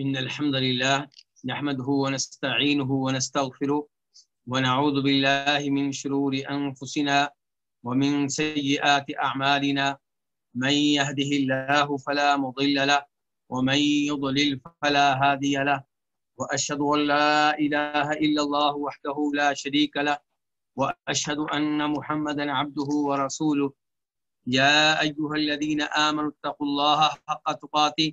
إن الحمد لله نحمده ونستعينه ونستغفره ونعوذ بالله من شرور أنفسنا ومن سيئات أعمالنا. من يهده الله فلا مضل له ومن يضلل فلا هادي له. وأشهد أن لا إله إلا الله وحده لا شريك له. وأشهد أن محمدا عبده ورسوله. يا أيها الذين آمنوا اتقوا الله حق تقاته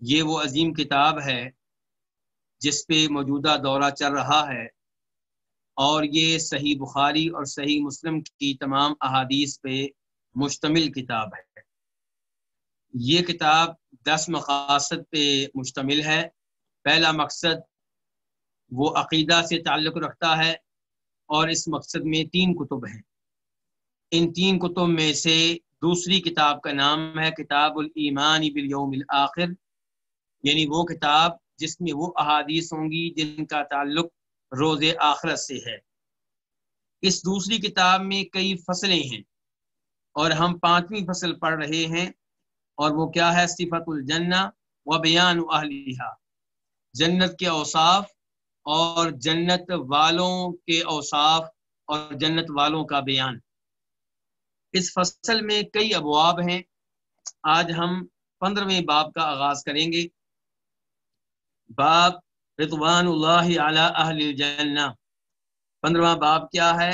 یہ وہ عظیم کتاب ہے جس پہ موجودہ دورہ چل رہا ہے اور یہ صحیح بخاری اور صحیح مسلم کی تمام احادیث پہ مشتمل کتاب ہے۔ یہ کتاب دس مقاصد پہ مشتمل ہے۔ پہلا مقصد وہ عقیدہ سے تعلق رکھتا ہے اور اس مقصد میں تین کتب ہیں۔ ان تین کتب میں سے دوسری کتاب کا نام ہے کتاب الایمان بالیوم الآخر یعنی وہ کتاب جس میں وہ احادیث ہوں گی جن کا تعلق روز آخرت سے ہے۔ اس دوسری کتاب میں کئی فصلیں ہیں اور ہم پانچویں فصل پڑھ رہے ہیں اور وہ کیا ہے؟ صفت الجنہ و بیان اہلیہ جنت کے اوصاف اور جنت والوں کے اوصاف اور جنت والوں کا بیان۔ اس فصل میں کئی ابواب ہیں۔ آج ہم پندرہویں باب کا آغاز کریں گے۔ باب رضوان اللہ علی اہل الجنہ۔ پندرواں باب کیا ہے؟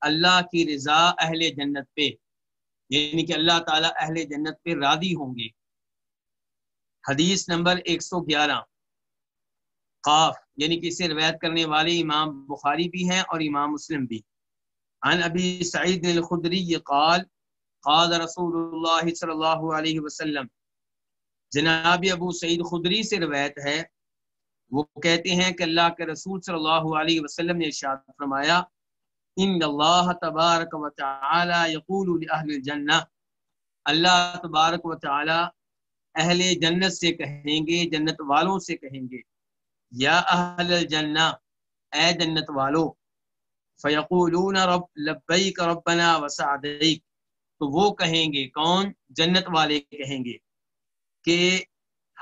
اللہ کی رضا اہل جنت پہ۔ یعنی کہ اللہ تعالیٰ اہل جنت پہ راضی ہوں گے۔ حدیث نمبر ایک سو گیارہ۔ قاف یعنی کہ اسے روایت کرنے والے امام بخاری بھی ہیں اور امام مسلم بھی۔ عن ابی سعید الخدری قال قال رسول اللہ صلی اللہ علیہ وسلم جناب ابو سعید خدری سے روایت ہے، وہ کہتے ہیں کہ اللہ کے رسول صلی اللہ علیہ وسلم نے ارشاد فرمایا، ان اللہ تبارک و تعالی یقول لاہل الجنہ اللہ تبارک و تعالی اہل جنت سے کہیں گے، جنت والوں سے کہیں گے، یا اہل الجنہ، اے جنت والو، فیقولون رب، لبیک ربنا وسعدیک تو وہ کہیں گے، کون؟ جنت والے کہیں گے کہ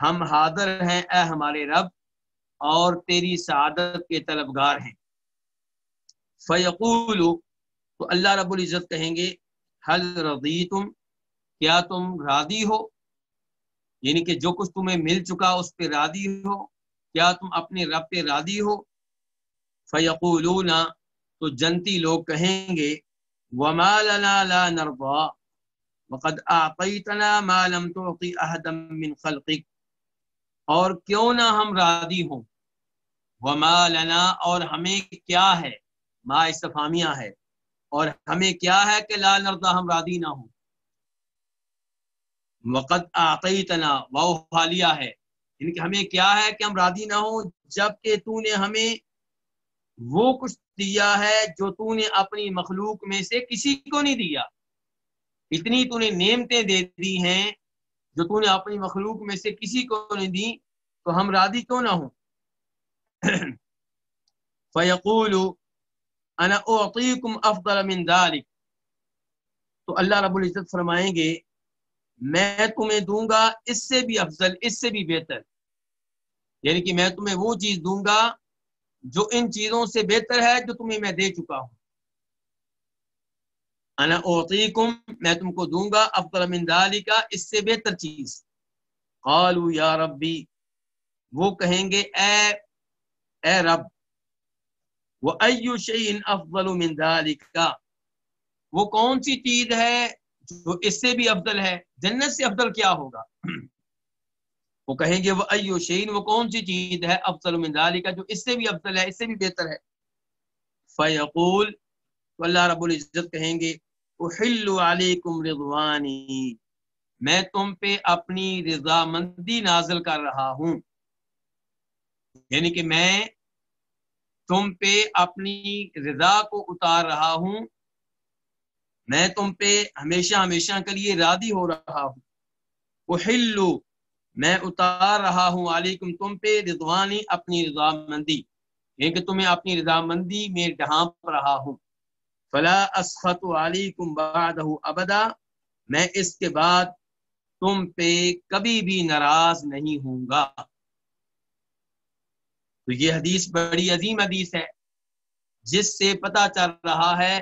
ہم حاضر ہیں، اے ہمارے رب، اور تیری سعادت کے طلبگار ہیں۔ فیقول، تو اللہ رب العزت کہیں گے حل رضیتم، کیا تم راضی ہو؟ یعنی کہ جو کچھ تمہیں مل چکا اس پہ راضی ہو، کیا تم اپنے رب پہ راضی ہو؟ فیقولون، تو جنتی لوگ کہیں گے، وما لنا لا نرضى وقد اعطيتنا ما لم تعطي احدا من خلقك۔ اور کیوں نہ ہم راضی ہوں۔ وما لنا، اور ہمیں کیا ہے؟ ما استفامیہ ہے۔ اور ہمیں کیا ہے کہ لا نرضى ہم راضی نہ ہوں۔ وقد اعطيتنا، واو حالیہ ہے۔ یعنی کہ ہمیں کیا ہے کہ ہم راضی نہ ہوں جبکہ تو نے ہمیں وہ کچھ دیا ہے جو تو نے اپنی مخلوق میں سے کسی کو نہیں دیا۔ اتنی تو نے نعمتیں دے دی ہیں جو تو نے اپنی مخلوق میں سے کسی کو نہیں دی تو ہم راضی کیوں نہ ہوں؟ فیقول انا اعطیکم افضل من ذلك۔ تو اللہ رب العزت فرمائیں گے، میں تمہیں دوں گا اس سے بھی افضل، اس سے بھی بہتر۔ یعنی کہ میں تمہیں وہ چیز دوں گا جو ان چیزوں سے بہتر ہے جو تمہیں میں دے چکا ہوں۔ انا اوتیکم میں تم کو دوں گا افضل من ذالک، اس سے بہتر چیز۔ قالوا یا ربی، وہ کہیں گے، اے اے رب وہ ایو شعین افضل من ذالک؟ وہ کون سی چیز ہے جو اس سے بھی افضل ہے؟ جنت سے افضل کیا ہوگا؟ وہ کہیں گے وہ ایو شعین وہ کون سی چیز ہے افضل من ذالک جو اس سے بھی افضل ہے، اس سے بھی بہتر ہے؟ فیقول تو اللہ رب العزت کہیں گے احل علیکم رضوانی، میں تم پہ اپنی رضامندی نازل کر رہا ہوں۔ یعنی کہ میں تم پہ اپنی رضا کو اتار رہا ہوں۔ میں تم پہ ہمیشہ ہمیشہ کے لیے رادی ہو رہا ہوں۔ وہ میں اتار رہا ہوں علیکم تم پہ رضوانی اپنی رضامندی۔ یعنی کہ تمہیں اپنی رضامندی میں ڈھانپ رہا ہوں۔ فلا اسخط علیکم بعدہ ابدا، میں اس کے بعد تم پہ کبھی بھی ناراض نہیں ہوں گا۔ تو یہ حدیث بڑی عظیم حدیث ہے، جس سے پتہ چل رہا ہے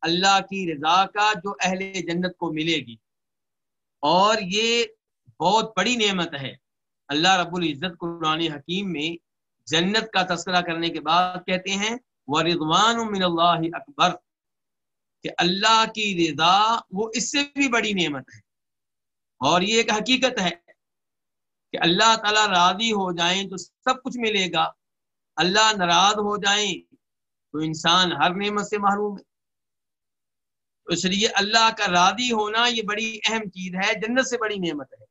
اللہ کی رضا کا جو اہل جنت کو ملے گی۔ اور یہ بہت بڑی نعمت ہے۔ اللہ رب العزت قرآن حکیم میں جنت کا تذکرہ کرنے کے بعد کہتے ہیں وہ رضوان من اللہ اکبر۔ کہ اللہ کی رضا وہ اس سے بھی بڑی نعمت ہے۔ اور یہ ایک حقیقت ہے کہ اللہ تعالیٰ راضی ہو جائیں تو سب کچھ ملے گا۔ اللہ ناراض ہو جائیں تو انسان ہر نعمت سے محروم ہے۔ اس لیے اللہ کا راضی ہونا یہ بڑی اہم چیز ہے، جنت سے بڑی نعمت ہے۔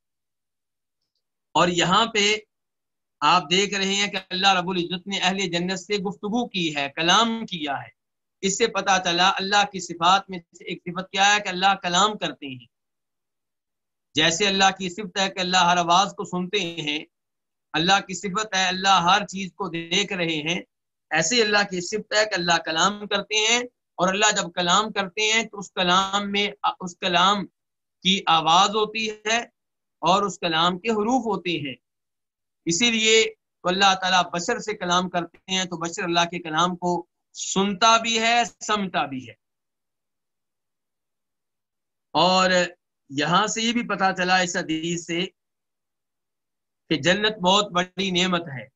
اور یہاں پہ آپ دیکھ رہے ہیں کہ اللہ رب العزت نے اہل جنت سے گفتگو کی ہے، کلام کیا ہے۔ اس سے پتا چلا اللہ کی صفات میں سے ایک صفت کیا ہے کہ اللہ کلام کرتے ہیں۔ جیسے اللہ کی صفت ہے کہ اللہ ہر آواز کو سنتے ہیں، اللہ کی صفت ہے اللہ ہر چیز کو دیکھ رہے ہیں، ایسے اللہ کی صفت ہے کہ اللہ کلام کرتے ہیں۔ اور اللہ جب کلام کرتے ہیں تو اس کلام میں، اس کلام کی آواز ہوتی ہے اور اس کلام کے حروف ہوتے ہیں۔ اسی لیے تو اللہ تعالیٰ بشر سے کلام کرتے ہیں تو بشر اللہ کے کلام کو سنتا بھی ہے سمجھتا بھی ہے۔ اور یہاں سے یہ بھی پتا چلا اس حدیث سے کہ جنت بہت بڑی نعمت ہے،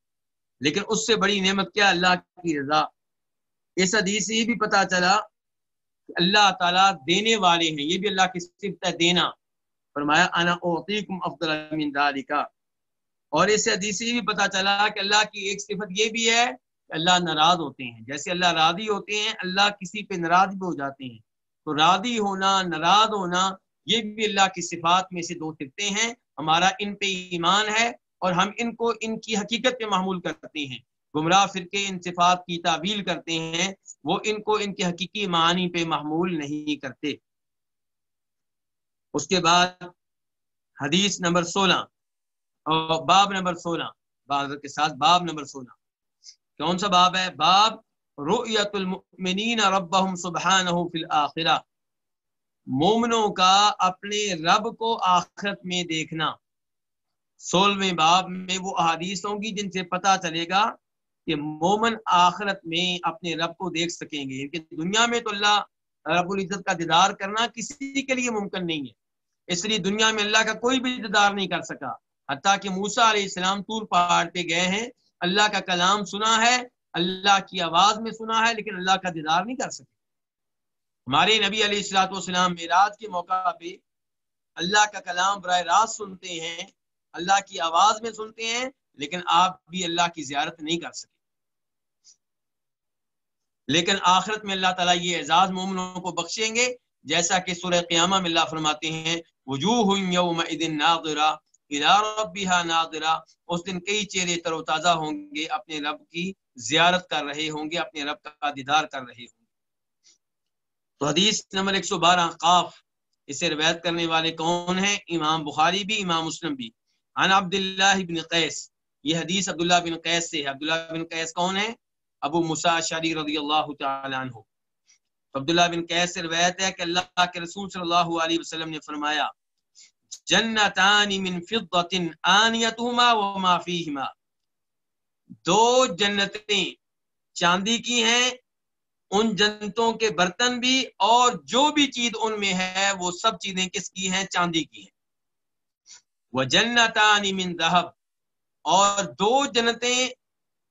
لیکن اس سے بڑی نعمت کیا اللہ کی رضا؟ اس حدیث سے یہ بھی پتا چلا کہ اللہ تعالیٰ دینے والے ہیں۔ یہ بھی اللہ کی صفت ہے، دینا۔ فرمایا، انا اوتیکم افضل من ذالک اور اس حدیث سے یہ بھی پتا چلا کہ اللہ کی ایک صفت یہ بھی ہے اللہ ناراض ہوتے ہیں۔ جیسے اللہ راضی ہوتے ہیں، اللہ کسی پہ ناراض بھی ہو جاتے ہیں۔ تو راضی ہونا، ناراض ہونا، یہ بھی اللہ کی صفات میں سے دو صفتیں ہیں۔ ہمارا ان پہ ایمان ہے اور ہم ان کو ان کی حقیقت پہ معمول کرتے ہیں۔ گمراہ فرقے ان صفات کی تعبیل کرتے ہیں، وہ ان کو ان کے حقیقی معنی پہ محمول نہیں کرتے۔ اس کے بعد حدیث نمبر سولہ اور باب نمبر سولہ۔ باب کے ساتھ باب نمبر سولہ۔ کون سا باب ہے؟ باب رؤیت المؤمنین ربهم سبحانہ فی الاخرہ، مومنوں کا اپنے رب کو آخرت میں دیکھنا۔ سولہویں باب میں وہ احادیث ہوں گی جن سے پتہ چلے گا کہ مومن آخرت میں اپنے رب کو دیکھ سکیں گے۔ کیونکہ دنیا میں تو اللہ رب العزت کا دیدار کرنا کسی کے لیے ممکن نہیں ہے۔ اس لیے دنیا میں اللہ کا کوئی بھی دیدار نہیں کر سکا۔ حتیٰ کہ موسا علیہ السلام طور پہاڑ پہ گئے ہیں اللہ کا کلام سنا ہے، اللہ کی آواز میں سنا ہے، لیکن اللہ کا دیدار نہیں کر سکے۔ ہمارے نبی علیہ السلاۃ والسلام معراج کے موقع پہ اللہ کا کلام براہ راست سنتے ہیں، اللہ کی آواز میں سنتے ہیں، لیکن آپ بھی اللہ کی زیارت نہیں کر سکے۔ لیکن آخرت میں اللہ تعالیٰ یہ اعزاز مومنوں کو بخشیں گے، جیسا کہ سورہ قیامہ میں اللہ فرماتے ہیں، وجوہ یوم ناظرہ ناظرہ، اس دن کئی چہرے تر و تازہ ہوں گے، اپنے رب کی زیارت کر رہے ہوں گے، اپنے رب کا دیدار کر رہے ہوں گے۔ تو حدیث نمبر 112 قاف، اسے روایت کرنے والے کون ہیں؟ امام بخاری بھی، امام مسلم بھی۔ عن عبداللہ بن قیس، یہ حدیث عبداللہ بن قیس سے ہے۔ عبداللہ بن قیس کون ہے ابو مسا شری رضی اللہ تعالیٰ عنہ۔ عبداللہ بن قیس سے روایت ہے کہ اللہ کے رسول صلی اللہ علیہ وسلم نے فرمایا جنتان من فضت آنیتهما وما فیہما دو جنتیں چاندی کی ہیں، ان جنتوں کے برتن بھی، اور جو بھی چیز ان میں ہے، وہ سب چیزیں کس کی ہیں؟ چاندی کی ہیں۔ وہ جنتان من ذهب۔ اور دو جنتیں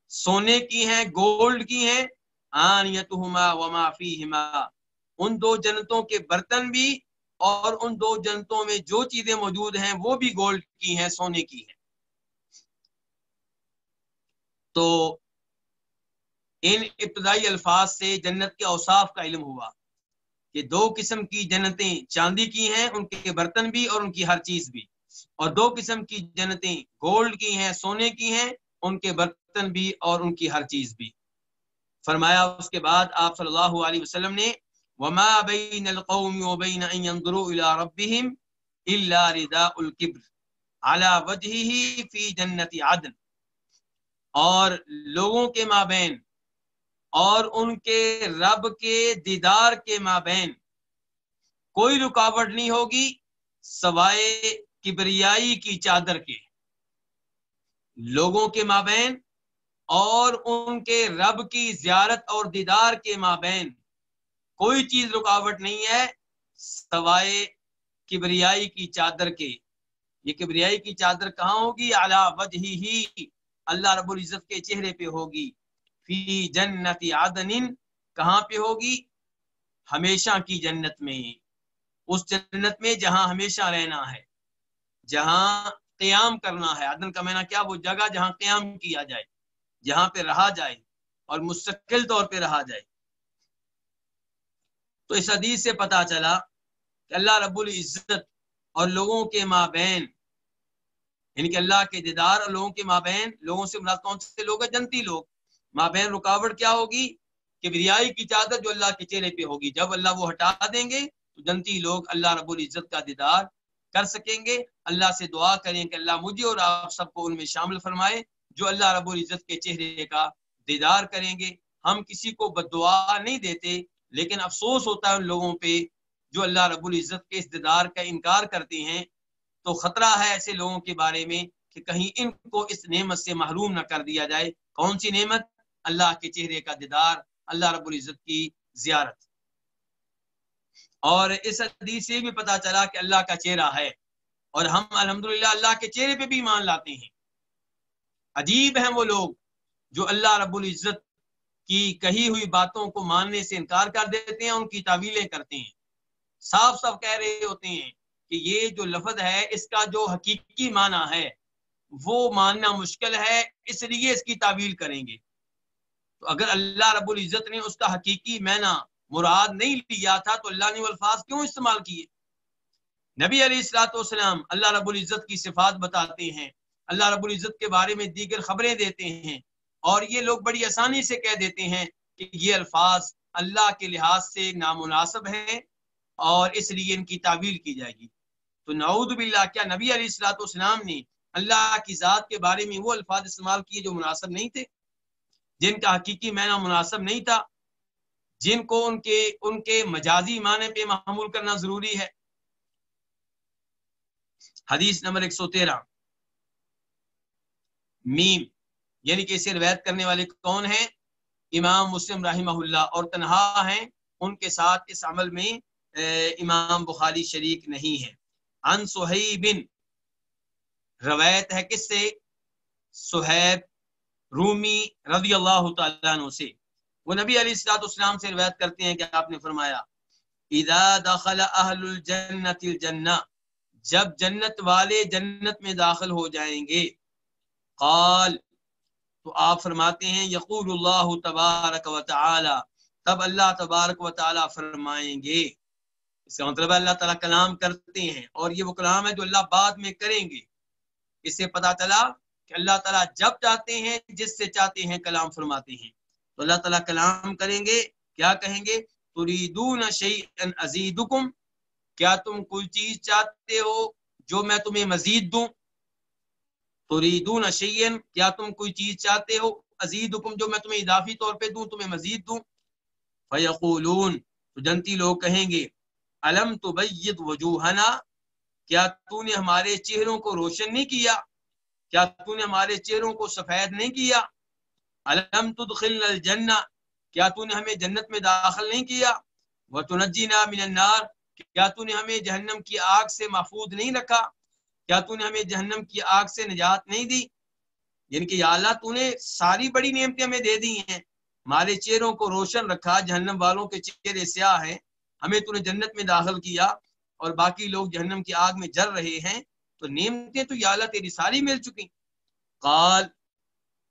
سونے کی ہیں، گولڈ کی ہیں آنیتہما وما فیہما ان دو جنتوں کے برتن بھی اور ان دو جنتوں میں جو چیزیں موجود ہیں، وہ بھی گولڈ کی ہیں، سونے کی ہیں۔ تو ان ابتدائی الفاظ سے جنت کے اوصاف کا علم ہوا کہ دو قسم کی جنتیں چاندی کی ہیں، ان کے برتن بھی اور ان کی ہر چیز بھی۔ اور دو قسم کی جنتیں گولڈ کی ہیں، سونے کی ہیں، ان کے برتن بھی اور ان کی ہر چیز بھی۔ فرمایا اس کے بعد آپ صلی اللہ علیہ وسلم نے وما بین القوم وبین ان ينظروا الى ربهم الا رداء الكبر على وجهه في جنت عدن اور لوگوں کے مابین اور ان کے رب کے دیدار کے مابین کوئی رکاوٹ نہیں ہوگی سوائے کبریائی کی چادر کے لوگوں کے مابین اور ان کے رب کی زیارت اور دیدار کے مابین کوئی چیز رکاوٹ نہیں ہے سوائے کبریائی کی چادر کے۔ یہ کبریائی کی چادر کہاں ہوگی؟ اعلیٰ وجہ ہی۔ اللہ رب العزت کے چہرے پہ ہوگی۔ فی جنت عدن کہاں پہ ہوگی؟ ہمیشہ کی جنت میں۔ اس جنت میں جہاں ہمیشہ رہنا ہے۔ جہاں قیام کرنا ہے۔ عدن کا معنی کیا؟ وہ جگہ جہاں قیام کیا جائے۔ جہاں پہ رہا جائے اور مستقل طور پہ رہا جائے۔ تو اس حدیث سے پتا چلا کہ اللہ رب العزت اور لوگوں کے مابین یعنی کہ اللہ کے دیدار اور لوگوں کے مابین، لوگوں سے مراد کون سے لوگ ہیں؟ جنتی لوگ۔ مابین رکاوٹ کیا ہوگی؟ کہ بریائی کی چادر جو اللہ کے چہرے پہ ہوگی۔ جب اللہ وہ ہٹا دیں گے تو جنتی لوگ اللہ رب العزت کا دیدار کر سکیں گے۔ اللہ سے دعا کریں کہ اللہ مجھے اور آپ سب کو ان میں شامل فرمائے، جو اللہ رب العزت کے چہرے کا دیدار کریں گے۔ ہم کسی کو بد دعا نہیں دیتے لیکن افسوس ہوتا ہے ان لوگوں پہ جو اللہ رب العزت کے اس دیدار کا انکار کرتے ہیں۔ تو خطرہ ہے ایسے لوگوں کے بارے میں کہ کہیں ان کو اس نعمت سے محروم نہ کر دیا جائے۔ کون سی نعمت؟ اللہ کے چہرے کا دیدار، اللہ رب العزت کی زیارت۔ اور اس حدیث سے بھی پتا چلا کہ اللہ کا چہرہ ہے۔ اور ہم الحمدللہ اللہ کے چہرے پہ بھی مان لاتے ہیں۔ عجیب ہیں وہ لوگ جو اللہ رب العزت کی کہی ہوئی باتوں کو ماننے سے انکار کر دیتے ہیں، ان کی تعویلیں کرتے ہیں۔ صاف صاف کہہ رہے ہوتے ہیں کہ یہ جو لفظ ہے، اس کا جو حقیقی معنی ہے، وہ ماننا مشکل ہے، اس لیے اس کی تعویل کریں گے۔ تو اگر اللہ رب العزت نے اس کا حقیقی مینا مراد نہیں لیا تھا، تو اللہ نے الفاظ کیوں استعمال کیے؟ نبی علیہ السلاۃ والسلام اللہ رب العزت کی صفات بتاتے ہیں، اللہ رب العزت کے بارے میں دیگر خبریں دیتے ہیں اور یہ لوگ بڑی آسانی سے کہہ دیتے ہیں کہ یہ الفاظ اللہ کے لحاظ سے نامناسب ہیں اور اس لیے ان کی تعویل کی جائے گی۔ تو نعود باللہ، کیا نبی علیہ السلاۃ والسلام نے اللہ کی ذات کے بارے میں وہ الفاظ استعمال کیے جو مناسب نہیں تھے؟ جن کا حقیقی معنی مناسب نہیں تھا، جن کو ان کے ان کے مجازی معنی پہ معمول کرنا ضروری ہے۔ حدیث نمبر ایک سو تیرہ۔ میم۔ یعنی کہ اسے روایت کرنے والے کون ہیں؟ امام مسلم رحمہ اللہ اور تنہا ہیں، ان کے ساتھ اس عمل میں امام بخاری شریک نہیں ہے ان سہیبن روایت ہے کس سے؟ سہیب رومی رضی اللہ تعالیٰ عنہ سے۔ وہ نبی علیہ السلاۃ اسلام سے روایت کرتے ہیں کہ آپ نے فرمایا، اذا دخل اہل الجنت الجنہ، جب جنت والے جنت میں داخل ہو جائیں گے، قال تو آپ فرماتے ہیں، یقول اللہ تبارک و تعالی، تب اللہ تبارک و تعالی فرمائیں گے۔ اس کا مطلب اللہ تعالیٰ کلام کرتے ہیں اور یہ وہ کلام ہے جو اللہ بعد میں کریں گے۔ اس سے پتا چلا کہ اللہ تعالیٰ جب چاہتے ہیں، جس سے چاہتے ہیں کلام فرماتے ہیں۔ تو اللہ تعالیٰ کلام کریں گے، کیا کہیں گے؟ تریدون شیئن کیا تم کوئی چیز چاہتے ہو جو میں تمہیں مزید دوں؟ تریدون شیئن کیا تم کوئی چیز چاہتے ہو؟ ازیدکم جو میں تمہیں اضافی طور پہ دوں، تمہیں مزید دوں۔ فیقولون، تو جنتی لوگ کہیں گے علم تبید وجوہنا؟ کیا تو نے ہمارے چہروں کو روشن نہیں کیا؟ کیا تو نے ہمارے چہروں کو سفید نہیں کیا؟ علم تدخل الجنہ کیا تو نے ہمیں جنت میں داخل نہیں کیا؟ وہ تنجینا من النار؟ کیا تو نے ہمیں جہنم کی آگ سے محفوظ نہیں رکھا؟ کیا تو نے ہمیں جہنم کی آگ سے نجات نہیں دی؟ یعنی کہ یا اللہ تو نے ساری بڑی نعمتیں ہمیں دے دی ہیں۔ ہمارے چہروں کو روشن رکھا، جہنم والوں کے چہرے سیاہ ہیں۔ ہمیں تو نے جنت میں داخل کیا اور باقی لوگ جہنم کی آگ میں جل رہے ہیں۔ تو نعمتیں تو یا اللہ تیری ساری مل چکی۔ قال،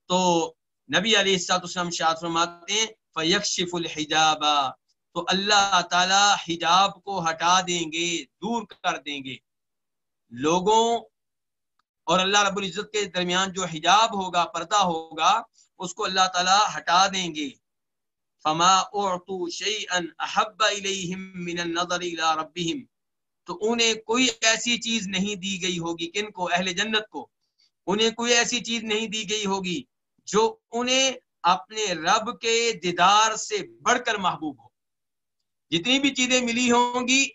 تو نبی علیہ السلاط اسلام شاہ فرماتے ہیں فیکشف الحجاب۔ تو اللہ تعالی حجاب کو ہٹا دیں گے، دور کر دیں گے۔ لوگوں اور اللہ رب العزت کے درمیان جو حجاب ہوگا، پردہ ہوگا، اس کو اللہ تعالی ہٹا دیں گے۔ فما اعطوا شيئا احب اليهم من النظر الى ربهم۔ تو انہیں کوئی ایسی چیز نہیں دی گئی ہوگی، کن کو؟ اہل جنت کو۔ انہیں کوئی ایسی چیز نہیں دی گئی ہوگی جو انہیں اپنے رب کے دیدار سے بڑھ کر محبوب ہو۔ جتنی بھی چیزیں ملی ہوں گی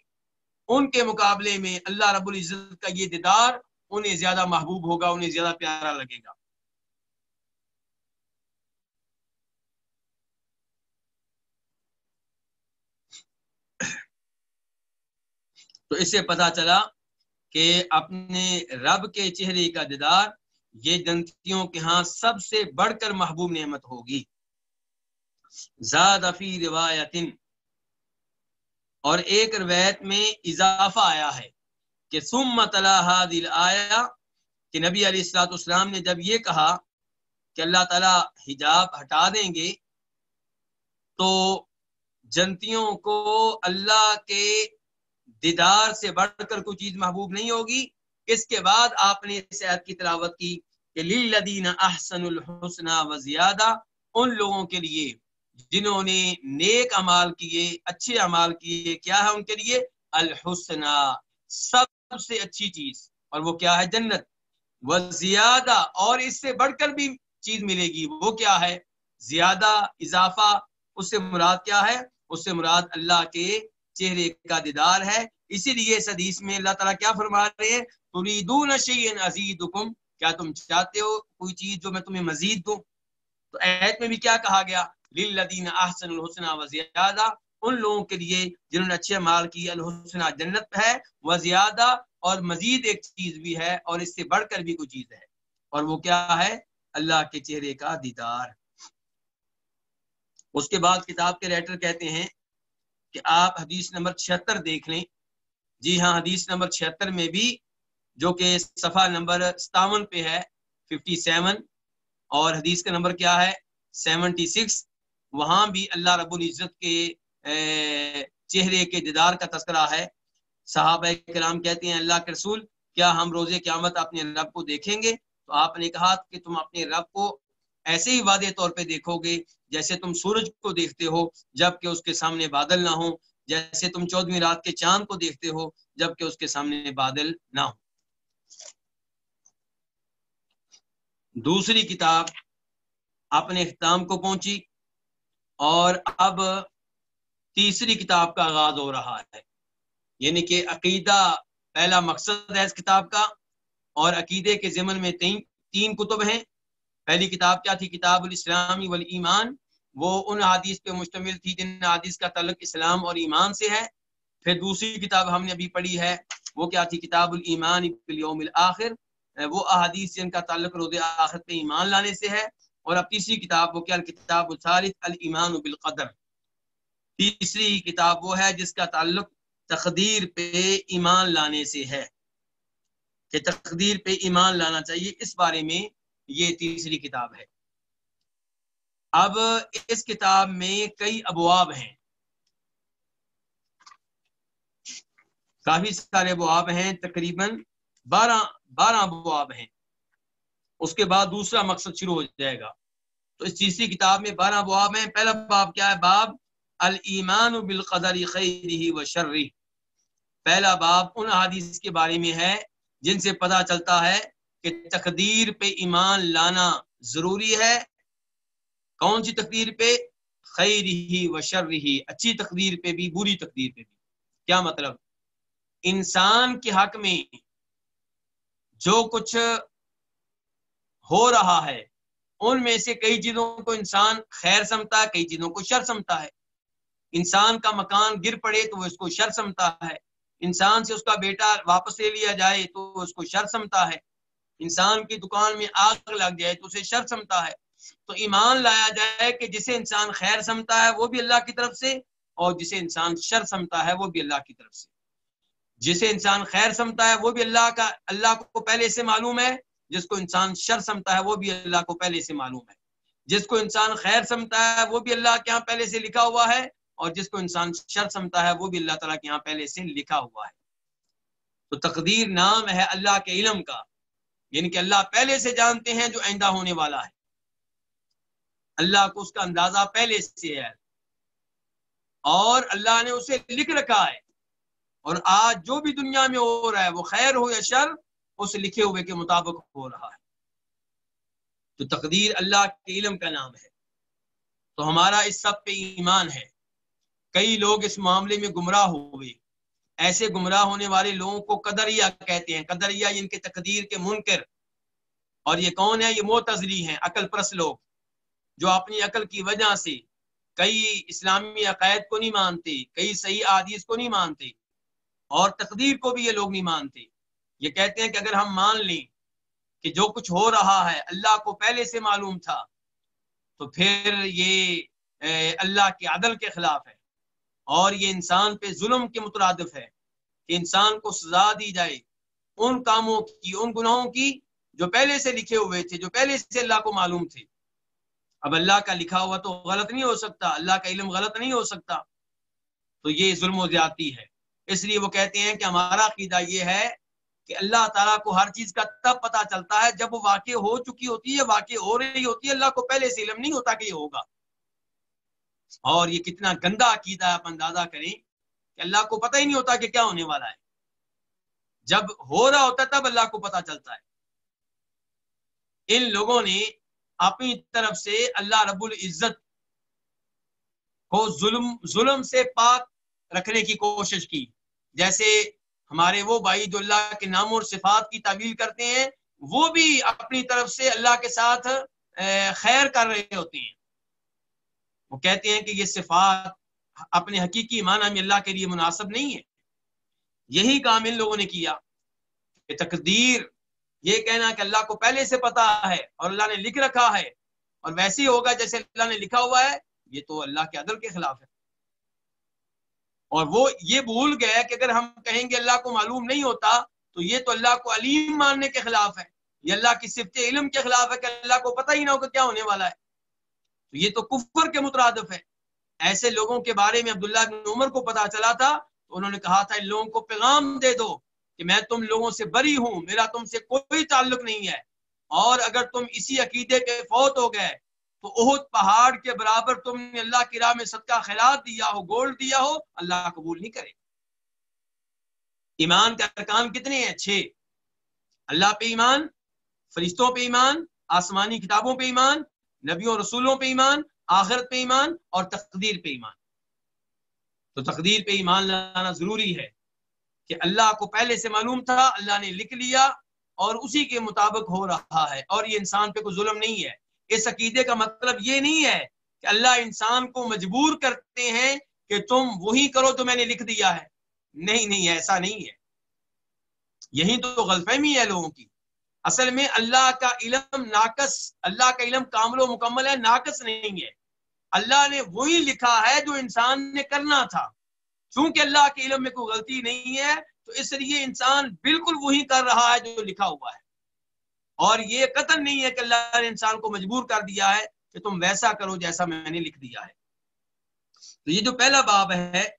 ان کے مقابلے میں اللہ رب العزت کا یہ دیدار انہیں زیادہ محبوب ہوگا، انہیں زیادہ پیارا لگے گا۔ تو اس سے پتا چلا کہ اپنے رب کے چہرے کا دیدار یہ جنتیوں کے ہاں سب سے بڑھ کر محبوب نعمت ہوگی۔ زاد فی روایت اور ایک روایت میں اضافہ آیا ہے کہ سم دل آیا کہ نبی علیہ السلاۃ اسلام نے جب یہ کہا کہ اللہ تعالی حجاب ہٹا دیں گے، تو جنتیوں کو اللہ کے دیدار سے بڑھ کر کوئی چیز محبوب نہیں ہوگی۔ اس کے بعد آپ نے صحت کی تلاوت کی کہ للذین احسن الحسن و زیادہ ان لوگوں کے لیے جنہوں نے نیک امال کیے، اچھے امال کیے، کیا ہے ان کے لیے؟ الحسن سب سے اچھی چیز۔ اور وہ کیا ہے؟ جنت۔ وہ زیادہ اور اس سے بڑھ کر بھی چیز ملے گی۔ وہ کیا ہے؟ زیادہ اضافہ۔ اس سے مراد کیا ہے؟ اس سے مراد اللہ کے چہرے کا دیدار ہے۔ اسی لیے اس حدیث میں اللہ تعالیٰ کیا فرما رہے ہیں؟ تریدون شیئن ازیدکم کیا تم چاہتے ہو کوئی چیز جو میں تمہیں مزید دوں؟ تو ایت میں بھی کیا کہا گیا؟ للذین احسن الحسن و زیادہ ان لوگوں کے لیے جنہوں نے اچھے مال کی الحسن جنت ہے وہ زیادہ اور مزید ایک چیز بھی ہے اور اس سے بڑھ کر بھی کوئی چیز ہے۔ اور وہ کیا ہے؟ اللہ کے چہرے کا دیدار۔ اس کے بعد کتاب کے رائٹر کہتے ہیں کہ آپ حدیث نمبر چھہتر دیکھ لیں۔ جی ہاں حدیث نمبر چھہتر میں بھی جو کہ صفحہ نمبر ستاون پہ ہے ففٹی سیون اور حدیث کا نمبر کیا ہے؟ سیونٹی سکس وہاں بھی اللہ رب العزت کے چہرے کے دیدار کا تذکرہ ہے۔ صحابہ کرام کہتے ہیں، اللہ کے رسول، کیا ہم روز قیامت اپنے رب کو دیکھیں گے؟ تو آپ نے کہا کہ تم اپنے رب کو ایسے ہی وعدے طور پہ دیکھو گے جیسے تم سورج کو دیکھتے ہو جبکہ اس کے سامنے بادل نہ ہو جیسے تم چودویں رات کے چاند کو دیکھتے ہو جبکہ اس کے سامنے بادل نہ ہو دوسری کتاب اپنے اختتام کو پہنچی۔ اور اب تیسری کتاب کا آغاز ہو رہا ہے۔ یعنی کہ عقیدہ، پہلا مقصد ہے اس کتاب کا، اور عقیدے کے ضمن میں تین تین کتب ہیں۔ پہلی کتاب کیا تھی؟ کتاب الاسلامی والایمان وہ ان حادیث پہ مشتمل تھی جن حادیث کا تعلق اسلام اور ایمان سے ہے۔ پھر دوسری کتاب ہم نے ابھی پڑھی ہے، وہ کیا تھی؟ کتاب الایمان بالیوم الاخر۔ وہ احادیث جن کا تعلق روز آخر پہ ایمان لانے سے ہے۔ اور اب تیسری کتاب وہ کیا؟ کتاب الثالث، الایمان بالقدر۔ تیسری کتاب وہ ہے جس کا تعلق تقدیر پہ ایمان لانے سے ہے۔ کہ تقدیر پہ ایمان لانا چاہیے، اس بارے میں یہ تیسری کتاب ہے۔ اب اس کتاب میں کئی ابواب ہیں۔ کافی سارے ابواب ہیں، تقریباً بارہ بارہ ابواب ہیں۔ اس کے بعد دوسرا مقصد شروع ہو جائے گا۔ تو اس تیسری کتاب میں بارہ ابواب ہیں۔ پہلا باب کیا ہے؟ باب المان بالقدر خیری و شرری پہلا باب ان حادیث کے بارے میں ہے جن سے پتہ چلتا ہے کہ تقدیر پہ ایمان لانا ضروری ہے۔ کون سی تقدیر پہ؟ خیر ہی و شر ہی اچھی تقدیر پہ بھی، بری تقدیر پہ بھی۔ کیا مطلب؟ انسان کے حق میں جو کچھ ہو رہا ہے۔ ان میں سے کئی چیزوں کو انسان خیر سمتا ہے، کئی چیزوں کو شر سمتا ہے۔ انسان کا مکان گر پڑے تو وہ اس کو شر سمتا ہے۔ انسان سے اس کا بیٹا واپس لے لیا جائے تو اس کو شر سمتا ہے۔ انسان کی دکان میں آگ لگ جائے تو اسے شر سمتا ہے۔ تو ایمان لایا جائے کہ جسے انسان خیر سمتا ہے وہ بھی اللہ کی طرف سے اور جسے انسان شر سمتا ہے وہ بھی اللہ کی طرف سے۔ جسے انسان خیر سمتا ہے وہ بھی اللہ کا، اللہ کو پہلے سے معلوم ہے۔ جس کو انسان شر سمتا ہے وہ بھی اللہ کو پہلے سے معلوم ہے۔ جس کو انسان خیر سمتا ہے وہ بھی اللہ کے یہاں پہلے سے لکھا ہوا ہے، اور جس کو انسان شر سمتا ہے وہ بھی اللہ تعالیٰ کے یہاں پہلے سے لکھا ہوا ہے۔ تو تقدیر نام ہے اللہ کے علم کا یعنی کہ اللہ پہلے سے جانتے ہیں جو آئندہ ہونے والا ہے۔ اللہ کو اس کا اندازہ پہلے سے ہے۔ اور اللہ نے اسے لکھ رکھا ہے۔ اور آج جو بھی دنیا میں ہو رہا ہے، وہ خیر ہو یا شر اس لکھے ہوئے کے مطابق ہو رہا ہے۔ تو تقدیر اللہ کے علم کا نام ہے۔ تو ہمارا اس سب پہ ایمان ہے۔ کئی لوگ اس معاملے میں گمراہ ہوئے۔ ایسے گمراہ ہونے والے لوگوں کو قدریا کہتے ہیں۔ قدریا یعنی ان کے تقدیر کے منکر۔ اور یہ کون ہے یہ موتزلی ہیں، عقل پرس لوگ۔ جو اپنی عقل کی وجہ سے کئی اسلامی عقائد کو نہیں مانتے، کئی صحیح عادیث کو نہیں مانتے۔ اور تقدیر کو بھی یہ لوگ نہیں مانتے۔ یہ کہتے ہیں کہ اگر ہم مان لیں کہ جو کچھ ہو رہا ہے اللہ کو پہلے سے معلوم تھا، تو پھر یہ اللہ کے عدل کے خلاف ہے۔ اور یہ انسان پہ ظلم کے مترادف ہے کہ انسان کو سزا دی جائے ان کاموں کی، ان گناہوں کی جو پہلے سے لکھے ہوئے تھے، جو پہلے سے اللہ کو معلوم تھے۔ اب اللہ کا لکھا ہوا تو غلط نہیں ہو سکتا، اللہ کا علم غلط نہیں ہو سکتا۔ تو یہ ظلم و زیادتی ہے۔ اس لیے وہ کہتے ہیں کہ ہمارا عقیدہ یہ ہے کہ اللہ تعالیٰ کو ہر چیز کا تب پتا چلتا ہے جب وہ واقع ہو چکی ہوتی ہے واقع ہو رہی ہوتی ہے، اللہ کو پہلے سے علم نہیں ہوتا کہ یہ ہوگا۔ اور یہ کتنا گندا عقیدہ ہے، آپ اندازہ کریں کہ اللہ کو پتہ ہی نہیں ہوتا کہ کیا ہونے والا ہے۔ جب ہو رہا ہوتا ہے تب اللہ کو پتا چلتا ہے۔ ان لوگوں نے اپنی طرف سے اللہ رب العزت کو ظلم ظلم سے پاک رکھنے کی کوشش کی۔ جیسے ہمارے وہ بھائی جو اللہ کے نام اور صفات کی تعویل کرتے ہیں، وہ بھی اپنی طرف سے اللہ کے ساتھ خیر کر رہے ہوتے ہیں۔ وہ کہتے ہیں کہ یہ صفات اپنے حقیقی معنی میں اللہ کے لیے مناسب نہیں ہے یہی کام ان لوگوں نے کیا۔ کہ تقدیر، یہ کہنا کہ اللہ کو پہلے سے پتا ہے اور اللہ نے لکھ رکھا ہے۔ اور ویسے ہی ہوگا جیسے اللہ نے لکھا ہوا ہے، یہ تو اللہ کے عدل کے خلاف ہے۔ اور وہ یہ بھول گئے کہ اگر ہم کہیں گے اللہ کو معلوم نہیں ہوتا، تو یہ تو اللہ کو علیم ماننے کے خلاف ہے۔ یہ اللہ کی صفت علم کے خلاف ہے کہ اللہ کو پتہ ہی نہ ہوگا کیا ہونے والا ہے۔ تو یہ تو کفر کے مترادف ہے۔ ایسے لوگوں کے بارے میں عبداللہ بن عمر کو پتا چلا تھا، تو انہوں نے کہا تھا، ان لوگوں کو پیغام دے دو کہ میں تم لوگوں سے بری ہوں، میرا تم سے کوئی تعلق نہیں ہے۔ اور اگر تم اسی عقیدے کے فوت ہو گئے تو اہد پہاڑ کے برابر تم نے اللہ کی راہ میں صدقہ خیرات دیا ہو، گولڈ دیا ہو، اللہ قبول نہیں کرے۔ ایمان کے ارکان کتنے ہیں؟ چھ۔ اللہ پہ ایمان، فرشتوں پہ ایمان، آسمانی کتابوں پہ ایمان، نبیوں، رسولوں پہ ایمان، آخرت پہ ایمان اور تقدیر پہ ایمان۔ تو تقدیر پہ ایمان لانا ضروری ہے کہ اللہ کو پہلے سے معلوم تھا، اللہ نے لکھ لیا اور اسی کے مطابق ہو رہا ہے اور یہ انسان پہ کوئی ظلم نہیں ہے۔ اس عقیدے کا مطلب یہ نہیں ہے کہ اللہ انسان کو مجبور کرتے ہیں کہ تم وہی کرو تو میں نے لکھ دیا ہے۔ نہیں نہیں، ایسا نہیں ہے۔ یہی تو غلط فہمی ہے لوگوں کی۔ اصل میں اللہ کا علم ناقص، اللہ کا علم کامل و مکمل ہے، ناقص نہیں ہے۔ اللہ نے وہی لکھا ہے جو انسان نے کرنا تھا۔ چونکہ اللہ کے علم میں کوئی غلطی نہیں ہے، تو اس لیے انسان بالکل وہی کر رہا ہے جو لکھا ہوا ہے۔ اور یہ قتل نہیں ہے کہ اللہ نے انسان کو مجبور کر دیا ہے کہ تم ویسا کرو جیسا میں نے لکھ دیا ہے۔ تو یہ جو پہلا باب ہے،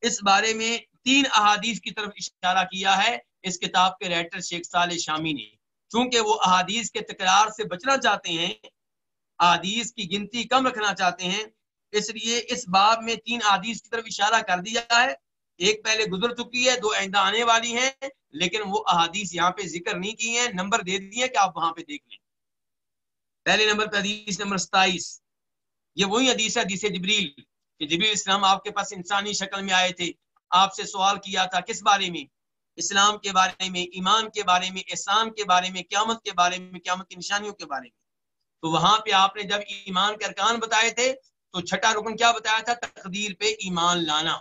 اس بارے میں تین احادیث کی طرف اشارہ کیا ہے اس کتاب کے رائٹر شیخ صالح شامی نے۔ چونکہ وہ احادیث کے تکرار سے بچنا چاہتے ہیں، احادیث کی گنتی کم رکھنا چاہتے ہیں، اس لیے اس باب میں تین احادیث کی طرف اشارہ کر دیا ہے۔ ایک پہلے گزر چکی ہے، دو آئندہ آنے والی ہیں۔ لیکن وہ احادیث یہاں پہ ذکر نہیں کی ہیں، نمبر دے دیے کہ آپ وہاں پہ دیکھ لیں۔ پہلے نمبر پہ حدیث نمبر ستائیس۔ یہ وہی حدیث ہے حدیث جبریل، کہ جبریل اسلام آپ کے پاس انسانی شکل میں آئے تھے۔ آپ سے سوال کیا تھا، کس بارے میں؟ اسلام کے بارے میں، ایمان کے بارے میں، احسان کے بارے میں، قیامت کے بارے میں، قیامت کی نشانیوں کے بارے میں۔ تو وہاں پہ آپ نے جب ایمان کے ارکان بتائے تھے، تو چھٹا رکن کیا بتایا تھا؟ تقدیر پہ ایمان لانا۔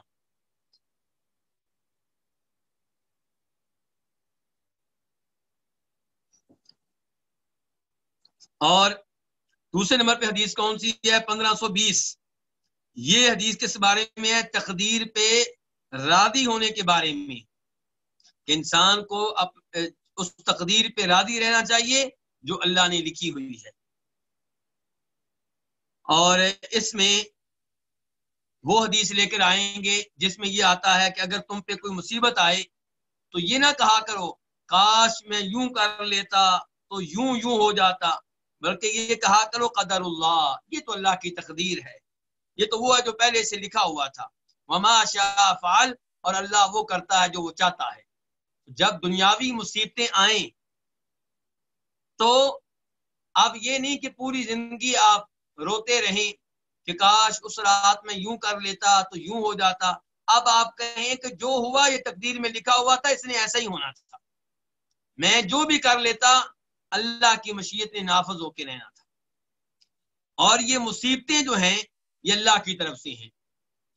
اور دوسرے نمبر پہ حدیث کون سی ہے؟ پندرہ سو بیس۔ یہ حدیث کس بارے میں ہے؟ تقدیر پہ رادی ہونے کے بارے میں۔ کہ انسان کو اس تقدیر پہ رادی رہنا چاہیے جو اللہ نے لکھی ہوئی ہے۔ اور اس میں وہ حدیث لے کر آئیں گے جس میں یہ آتا ہے کہ اگر تم پہ کوئی مصیبت آئے تو یہ نہ کہا کرو، کاش میں یوں کر لیتا تو یوں یوں ہو جاتا۔ بلکہ یہ کہا کرو قدر اللہ، یہ تو اللہ کی تقدیر ہے۔ یہ تو وہ ہے جو پہلے سے لکھا ہوا تھا۔ وما شاء فعل، اور اللہ وہ کرتا ہے جو وہ چاہتا ہے۔ جب دنیاوی مصیبتیں آئیں، تو اب یہ نہیں کہ پوری زندگی آپ روتے رہیں کہ کاش اس رات میں یوں کر لیتا تو یوں ہو جاتا۔ اب آپ کہیں کہ جو ہوا یہ تقدیر میں لکھا ہوا تھا، اس نے ایسا ہی ہونا تھا۔ میں جو بھی کر لیتا اللہ کی مشیت نے نافذ ہو کے رہنا تھا۔ اور یہ مصیبتیں جو ہیں، یہ اللہ کی طرف سے ہیں۔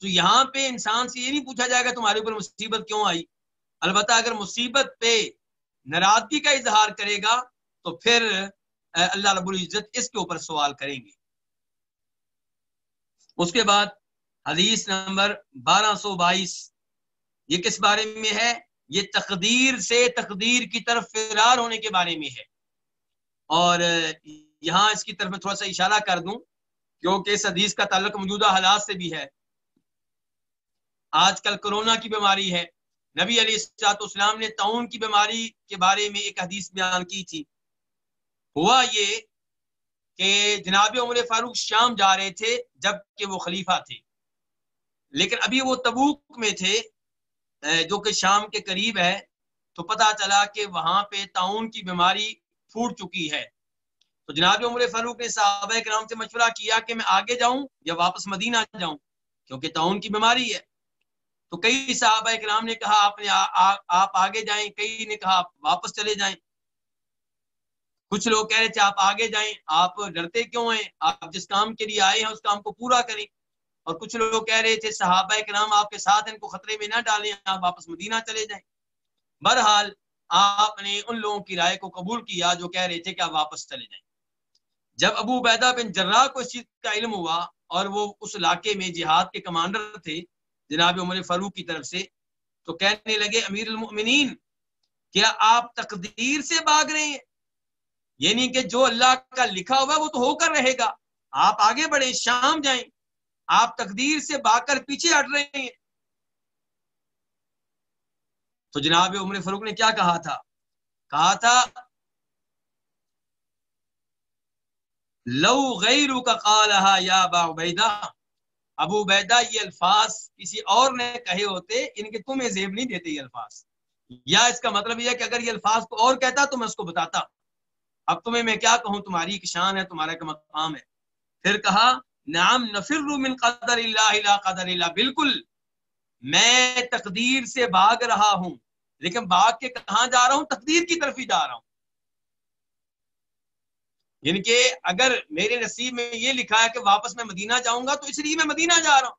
تو یہاں پہ انسان سے یہ نہیں پوچھا جائے گا، تمہارے اوپر مصیبت کیوں آئی؟ البتہ اگر مصیبت پہ ناراضگی کا اظہار کرے گا، تو پھر اللہ رب العزت اس کے اوپر سوال کریں گے۔ اس کے بعد حدیث نمبر بارہ سو بائیس۔ یہ کس بارے میں ہے؟ یہ تقدیر سے تقدیر کی طرف فرار ہونے کے بارے میں ہے۔ اور یہاں اس کی طرف میں تھوڑا سا اشارہ کر دوں، کیونکہ اس حدیث کا تعلق موجودہ حالات سے بھی ہے۔ آج کل کرونا کی بیماری ہے۔ نبی علی اسلام نے تعاون کی بیماری کے بارے میں ایک حدیث بیان کی تھی۔ ہوا یہ کہ جناب عمر فاروق شام جا رہے تھے جبکہ وہ خلیفہ تھے۔ لیکن ابھی وہ تبوک میں تھے جو کہ شام کے قریب ہے، تو پتا چلا کہ وہاں پہ تعاون کی بیماری پھوٹ چکی ہے۔ تو جناب عمر فاروق نے صحابہ کرام سے مشورہ کیا کہ میں آگے جاؤں یا واپس مدینہ جاؤں، کیونکہ تعاون کی بیماری ہے۔ تو کئی صحابہ کرام نے کہا، آپ نے آپ آگے جائیں۔ کئی نے کہا، آپ واپس چلے جائیں۔ کچھ لوگ کہہ رہے تھے، آپ آگے جائیں۔ آپ ڈرتے کیوں ہیں؟ آپ جس کام کے لیے آئے ہیں، اس کام کو پورا کریں۔ اور کچھ لوگ کہہ رہے تھے، صحابہ کرام، آپ کے ساتھ ان کو خطرے میں نہ ڈالیں، آپ واپس مدینہ چلے جائیں۔ بہرحال آپ نے ان لوگوں کی رائے کو قبول کیا جو کہہ رہے تھے کہ آپ واپس چلے جائیں۔ جب ابو بیدہ بن جرا کو اس چیز کا علم ہوا اور وہ اس علاقے میں جہاد کے کمانڈر تھے، جناب عمر فاروق کی طرف سے، تو کہنے لگے، امیر المؤمنین، کیا آپ تقدیر سے بھاگ رہے ہیں؟ یعنی کہ جو اللہ کا لکھا ہوا وہ تو ہو کر رہے گا۔ آپ آگے بڑھیں، شام جائیں۔ آپ تقدیر سے بھاگ کر پیچھے ہٹ رہے ہیں۔ تو جناب عمر فاروق نے کیا کہا تھا؟ کہا تھا، لو غیر کا قالہ یا با عبیدہ، ابو بیدہ یہ الفاظ کسی اور نے کہے ہوتے، ان کے تمہیں زیب نہیں دیتے یہ الفاظ۔ یا اس کا مطلب یہ کہ اگر یہ الفاظ کو اور کہتا تو میں اس کو بتاتا۔ اب تمہیں میں کیا کہوں؟ تمہاری ایک شان ہے، تمہارا ایک مقام ہے۔ پھر کہا نام نفر من قدر اللہ قدر اللہ، بالکل۔ میں تقدیر سے بھاگ رہا ہوں۔ لیکن بھاگ کے کہاں جا رہا ہوں؟ تقدیر کی طرف ہی جا رہا ہوں۔ یعنی کہ اگر میرے نصیب میں یہ لکھا ہے کہ واپس میں مدینہ جاؤں گا تو اس لیے میں مدینہ جا رہا ہوں۔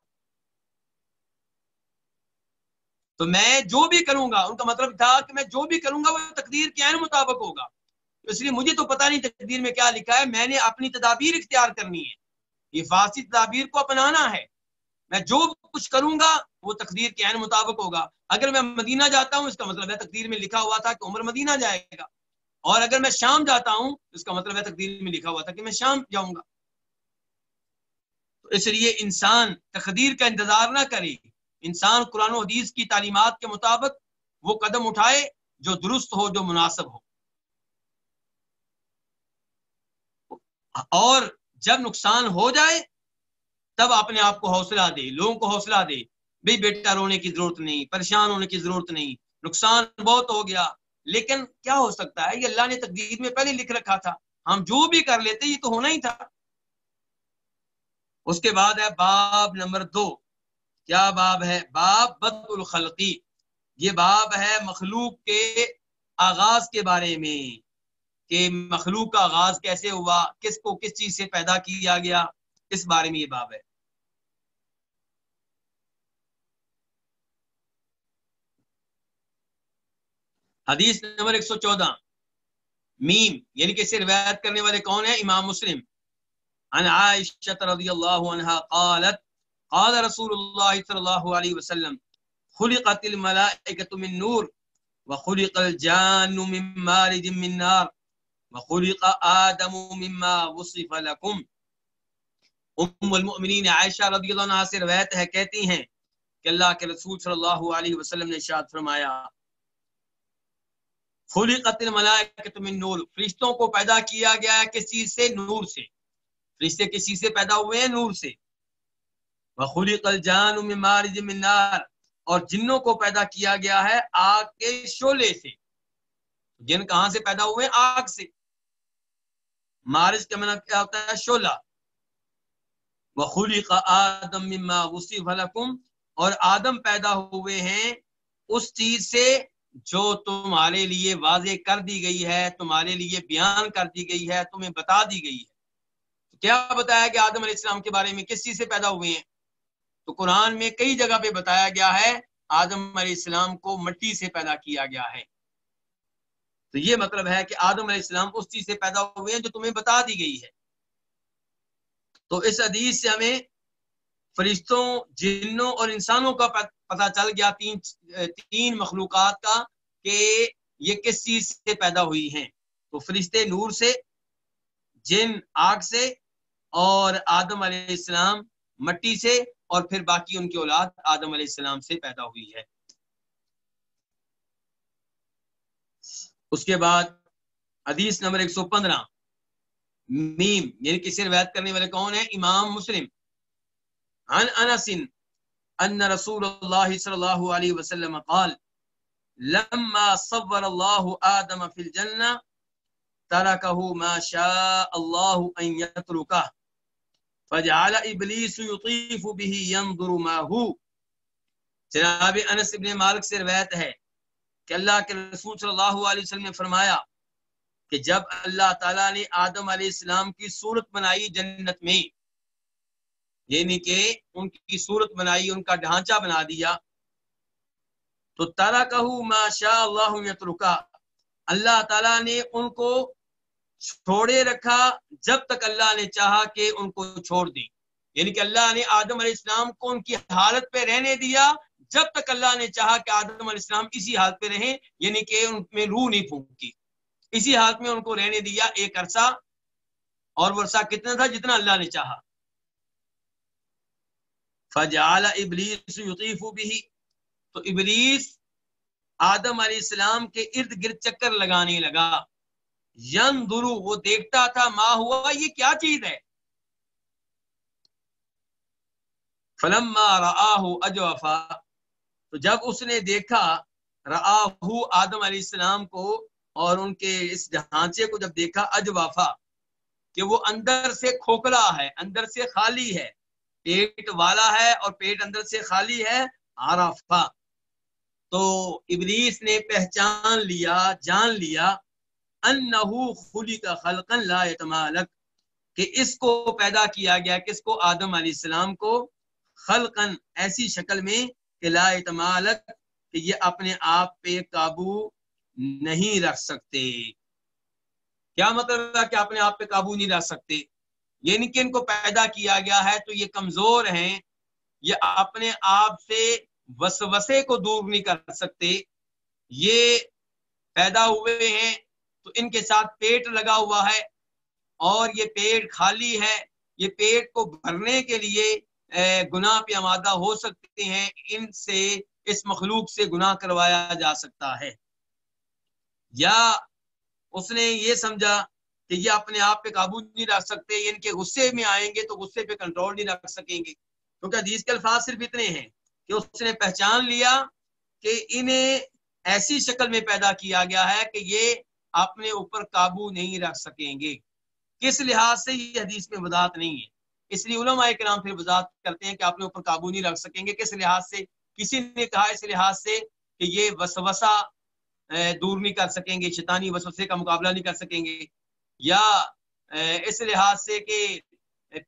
تو میں جو بھی کروں گا، ان کا مطلب تھا کہ میں جو بھی کروں گا وہ تقدیر کے عین مطابق ہوگا۔ اس لیے مجھے تو پتہ نہیں تقدیر میں کیا لکھا ہے۔ میں نے اپنی تدابیر اختیار کرنی ہے۔ یہ فارسی تدابیر کو اپنانا ہے۔ میں جو کچھ کروں گا، وہ تقدیر کے عین مطابق ہوگا۔ اگر میں مدینہ جاتا ہوں، اس کا مطلب ہے تقدیر میں لکھا ہوا تھا کہ عمر مدینہ جائے گا۔ اور اگر میں شام جاتا ہوں، اس کا مطلب ہے تقدیر میں لکھا ہوا تھا کہ میں شام جاؤں گا۔ تو اس لیے انسان تقدیر کا انتظار نہ کرے۔ انسان قرآن و حدیث کی تعلیمات کے مطابق وہ قدم اٹھائے جو درست ہو، جو مناسب ہو۔ اور جب نقصان ہو جائے تب اپنے آپ کو حوصلہ دے، لوگوں کو حوصلہ دے۔ بھائی بیٹا رونے کی ضرورت نہیں، پریشان ہونے کی ضرورت نہیں، نقصان بہت ہو گیا۔ لیکن کیا ہو سکتا ہے؟ یہ اللہ نے تقدیر میں پہلے لکھ رکھا تھا۔ ہم جو بھی کر لیتے، یہ تو ہونا ہی تھا۔ اس کے بعد ہے باب نمبر دو۔ کیا باب ہے؟ باب بد الخلقی یہ باب ہے مخلوق کے آغاز کے بارے میں۔ کہ مخلوق کا آغاز کیسے ہوا؟ کس کو کس چیز سے پیدا کیا گیا؟ اس بارے میں یہ باب ہے۔ حدیث نمبر ایک سو چودہ۔ میم یعنی کہ اسے روایت کرنے والے کون ہیں؟ امام مسلم۔ عن عائشہ رضی اللہ عنہ قالت، قال رسول اللہ صلی اللہ علیہ وسلم، خلقت الملائکة من نور، وخلق الجان من مارج من نار، وخلق آدم مما وصف لكم ام المؤمنین عائشہ رضی اللہ عنہ سے روایت ہے، کہتی ہیں کہ اللہ کے رسول صلی اللہ علیہ وسلم نے ارشاد فرمایا، خلقت الملائکۃ من نور۔ فرشتوں کو پیدا کیا گیا ہے کس چیز سے؟ نور سے۔ فرشتے کس چیز سے پیدا ہوئے ہیں؟ نور سے۔ وخلق الجان من مارج من نار۔ اور جنوں کو پیدا کیا گیا ہے آگ کے شولے سے۔ جن کہاں سے پیدا ہوئے؟ ہیں آگ سے۔ مارج کا مطلب کیا ہوتا ہے؟ شولہ وخلق آدم مما وصف اور آدم پیدا ہوئے ہیں اس چیز سے جو تمہارے لیے واضح کر دی گئی ہے، تمہارے لیے بیان کر دی گئی ہے، تمہیں بتا دی گئی ہے۔ کیا بتایا کہ آدم علیہ السلام کے بارے میں؟ کس چیز سے پیدا ہوئے ہیں؟ تو قرآن میں کئی جگہ پہ بتایا گیا ہے، آدم علیہ السلام کو مٹی سے پیدا کیا گیا ہے۔ تو یہ مطلب ہے کہ آدم علیہ السلام اس چیز سے پیدا ہوئے ہیں جو تمہیں بتا دی گئی ہے۔ تو اس حدیث سے ہمیں فرشتوں، جنوں اور انسانوں کا پتہ چل گیا، تین تین مخلوقات کا، کہ یہ کس چیز سے پیدا ہوئی ہیں۔ تو فرشتے نور سے، جن، آگ سے اور آدم علیہ السلام مٹی سے اور پھر باقی ان کی اولاد آدم علیہ السلام سے پیدا ہوئی ہے۔ اس کے بعد حدیث نمبر ایک سو پندرہ۔ میم یعنی کسی روایت کرنے والے کون ہیں؟ امام مسلم۔ عن انس ان رسول اللہ صلی اللہ علیہ وسلم قال، لما صور الله آدم في الجنة تركه ما شاء الله أن يتركه فجعل ابلیس یطیف به ينظر ما هو۔ جناب انس ابن مالک سے روایت ہے کہ اللہ کے رسول صلی اللہ علیہ وسلم نے فرمایا کہ جب اللہ تعالیٰ نے آدم علیہ السلام کی صورت بنائی جنت میں یعنی کہ ان کی صورت بنائی، ان کا ڈھانچہ بنا دیا، تو تارا کہ ما شاء اللہ یترکا۔ اللہ تعالیٰ نے ان کو چھوڑے رکھا جب تک اللہ نے چاہا کہ ان کو چھوڑ دی یعنی کہ اللہ نے آدم علیہ السلام کو ان کی حالت پہ رہنے دیا جب تک اللہ نے چاہا کہ آدم علیہ السلام اسی حالت پہ رہیں یعنی کہ ان میں روح نہیں پھونکی۔ اسی حالت میں ان کو رہنے دیا، ایک عرصہ اور وہ عرصہ کتنا تھا؟ جتنا اللہ نے چاہا۔ فجعل ابلیس یطیف بھی تو ابلیس آدم علیہ السلام کے ارد گرد چکر لگانے لگا۔ ین درو وہ دیکھتا تھا ماں ہوا؟ یہ کیا چیز ہے؟ فلم اجوفا۔ تو جب اس نے دیکھا راہو آدم علیہ السلام کو اور ان کے اس ڈھانچے کو جب دیکھا، اجوافا، کہ وہ اندر سے کھوکھلا ہے، اندر سے خالی ہے۔ پیٹ والا ہے اور پیٹ اندر سے خالی ہے آرافا تو ابلیس نے پہچان لیا، جان لیا، انہو خلق خلقا لا يتمالک کہ اس کو پیدا کیا گیا، کس کو؟ آدم علیہ السلام کو۔ خلقا ایسی شکل میں کہ لا يتمالک کہ یہ اپنے آپ پہ قابو نہیں رکھ سکتے۔ کیا مطلب ہے کہ اپنے آپ پہ قابو نہیں رکھ سکتے؟ یعنی کہ ان کو پیدا کیا گیا ہے تو یہ کمزور ہیں۔ یہ اپنے آپ سے وسوسے کو دور نہیں کر سکتے۔ یہ پیدا ہوئے ہیں تو ان کے ساتھ پیٹ لگا ہوا ہے۔ اور یہ پیٹ خالی ہے۔ یہ پیٹ کو بھرنے کے لیے گناہ پہ آمادہ ہو سکتے ہیں۔ ان سے، اس مخلوق سے گناہ کروایا جا سکتا ہے۔ یا اس نے یہ سمجھا کہ یہ اپنے آپ پہ قابو نہیں رکھ سکتے یعنی ان کے غصے میں آئیں گے تو غصے پہ کنٹرول نہیں رکھ سکیں گے۔ کیونکہ حدیث کے الفاظ صرف اتنے ہیں کہ اس نے پہچان لیا کہ انہیں ایسی شکل میں پیدا کیا گیا ہے کہ یہ اپنے اوپر قابو نہیں رکھ سکیں گے۔ کس لحاظ سے یہ حدیث میں وضاحت نہیں ہے؟ اس لیے علماء کرام پھر وضاحت کرتے ہیں کہ اپنے اوپر قابو نہیں رکھ سکیں گے۔ کس لحاظ سے؟ کسی نے کہا اس لحاظ سے کہ یہ وسوسہ دور نہیں کر سکیں گے، شیطانی وسوسے کا مقابلہ نہیں کر سکیں گے۔ یا اس لحاظ سے کہ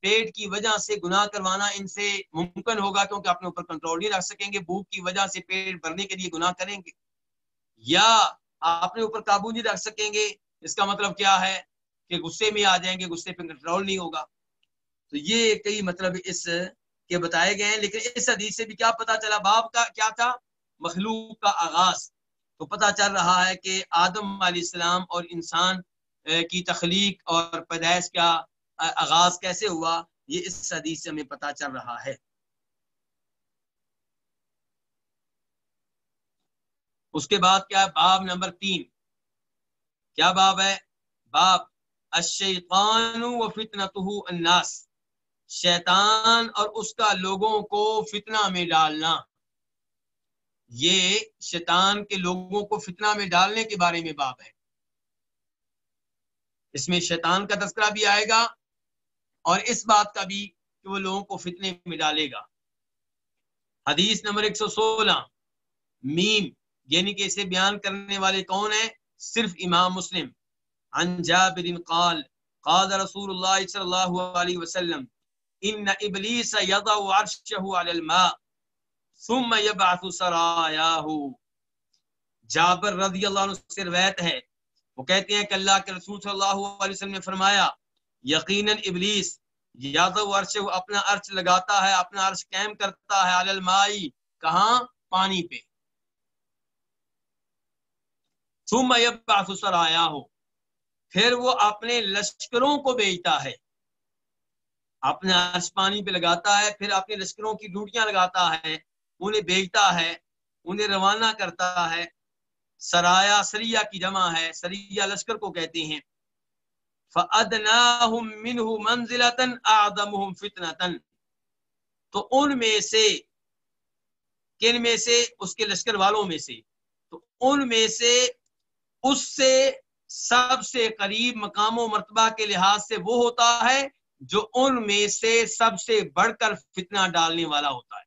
پیٹ کی وجہ سے گناہ کروانا ان سے ممکن ہوگا کیونکہ اپنے اوپر کنٹرول نہیں رکھ سکیں گے۔ بھوک کی وجہ سے پیٹ بھرنے کے لیے گناہ کریں گے۔ یا، اپنے اوپر قابو نہیں رکھ سکیں گے۔ اس کا مطلب کیا ہے؟ کہ غصے میں آ جائیں گے، غصے پہ کنٹرول نہیں ہوگا۔ تو یہ کئی مطلب اس کے بتائے گئے ہیں۔ لیکن اس حدیث سے بھی کیا پتا چلا؟ باب کا کیا تھا؟ مخلوق کا آغاز۔ تو پتا چل رہا ہے کہ آدم علیہ السلام اور انسان کی تخلیق اور پیدائش کا آغاز کیسے ہوا، یہ اس حدیث سے ہمیں پتا چل رہا ہے۔ اس کے بعد کیا، باب نمبر تین۔ کیا باب ہے؟ باب، الشیطان و فتنته الناس۔ شیطان اور اس کا لوگوں کو فتنہ میں ڈالنا۔ یہ شیطان کے لوگوں کو فتنہ میں ڈالنے کے بارے میں باب ہے۔ اس میں شیطان کا تذکرہ بھی آئے گا اور اس بات کا بھی کہ وہ لوگوں کو فتنے میں ڈالے گا۔ حدیث نمبر ایک سو سولہ، میم یعنی کہ اسے بیان کرنے والے کون ہیں؟ صرف امام مسلم۔ عن جابر قال قال رسول اللہ صلی اللہ علیہ وسلم، ان ابلیس یضع عرشه على الماء ثم يبعث سراياه. جابر رضی اللہ عنہ سے روایت ہے. وہ کہتے ہیں کہ اللہ کے رسول صلی اللہ علیہ وسلم نے فرمایا، یقیناً ابلیس یضع عرشه اپنا عرش لگاتا ہے، اپنا عرش قائم کرتا ہے علی الماء کہاں؟ پانی پہ. ثم يبعث سراياه. پھر وہ اپنے لشکروں کو بیچتا ہے. اپنے عرش پانی پہ لگاتا ہے، پھر اپنے لشکروں کی ڈوٹیاں لگاتا ہے انہیں بیچتا ہے، انہیں روانہ کرتا ہے۔ سرایا سریا کی جمع ہے، سریا لشکر کو کہتے ہیں۔ فَأَدْنَاهُمْ مِنْهُ مَنزِلَةً أَعْظَمُهُمْ فِتْنَةً۔ تو ان میں سے، کن میں سے؟ اس کے لشکر والوں میں سے۔ تو ان میں سے اس سے سب سے قریب مقام و مرتبہ کے لحاظ سے وہ ہوتا ہے جو ان میں سے سب سے بڑھ کر فتنہ ڈالنے والا ہوتا ہے۔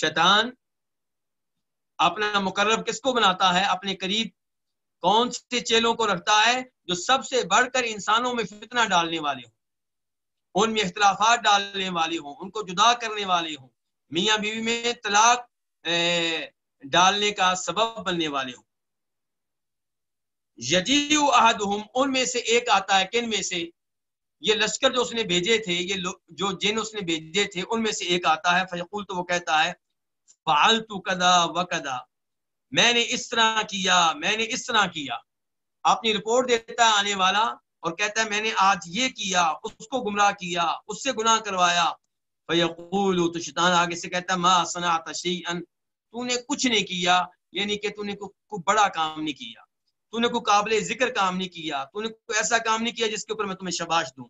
شیطان اپنا مقرب کس کو بناتا ہے؟ اپنے قریب کون سے چیلوں کو رکھتا ہے جو سب سے بڑھ کر انسانوں میں فتنہ ڈالنے والے ہوں؟ ان میں اختلافات ڈالنے والے ہوں، ان کو جدا کرنے والے ہوں، میاں بیوی میں طلاق ڈالنے کا سبب بننے والے ہوں۔ یجیو احدہم، ان میں سے ایک آتا ہے، کن میں سے؟ یہ لشکر جو اس نے بھیجے تھے، یہ جو جن اس نے بھیجے تھے، ان میں سے ایک آتا ہے۔ فیقول تو وہ کہتا ہے، فعلت کدا و کدا میں نے اس طرح کیا، میں نے اس طرح کیا۔ اپنی رپورٹ دیتا ہے آنے والا اور کہتا ہے، میں نے آج یہ کیا، اس کو گمراہ کیا، اس سے گناہ کروایا۔ فیقول، تو شیطان آگے سے کہتا ہے، ما صنعت شیئا تو نے کچھ نہیں کیا یعنی کہ تو نے کوئی بڑا کام نہیں کیا۔ تو نے کوئی قابل ذکر کام نہیں کیا، تو نے کوئی ایسا کام نہیں کیا جس کے اوپر میں تمہیں شباش دوں۔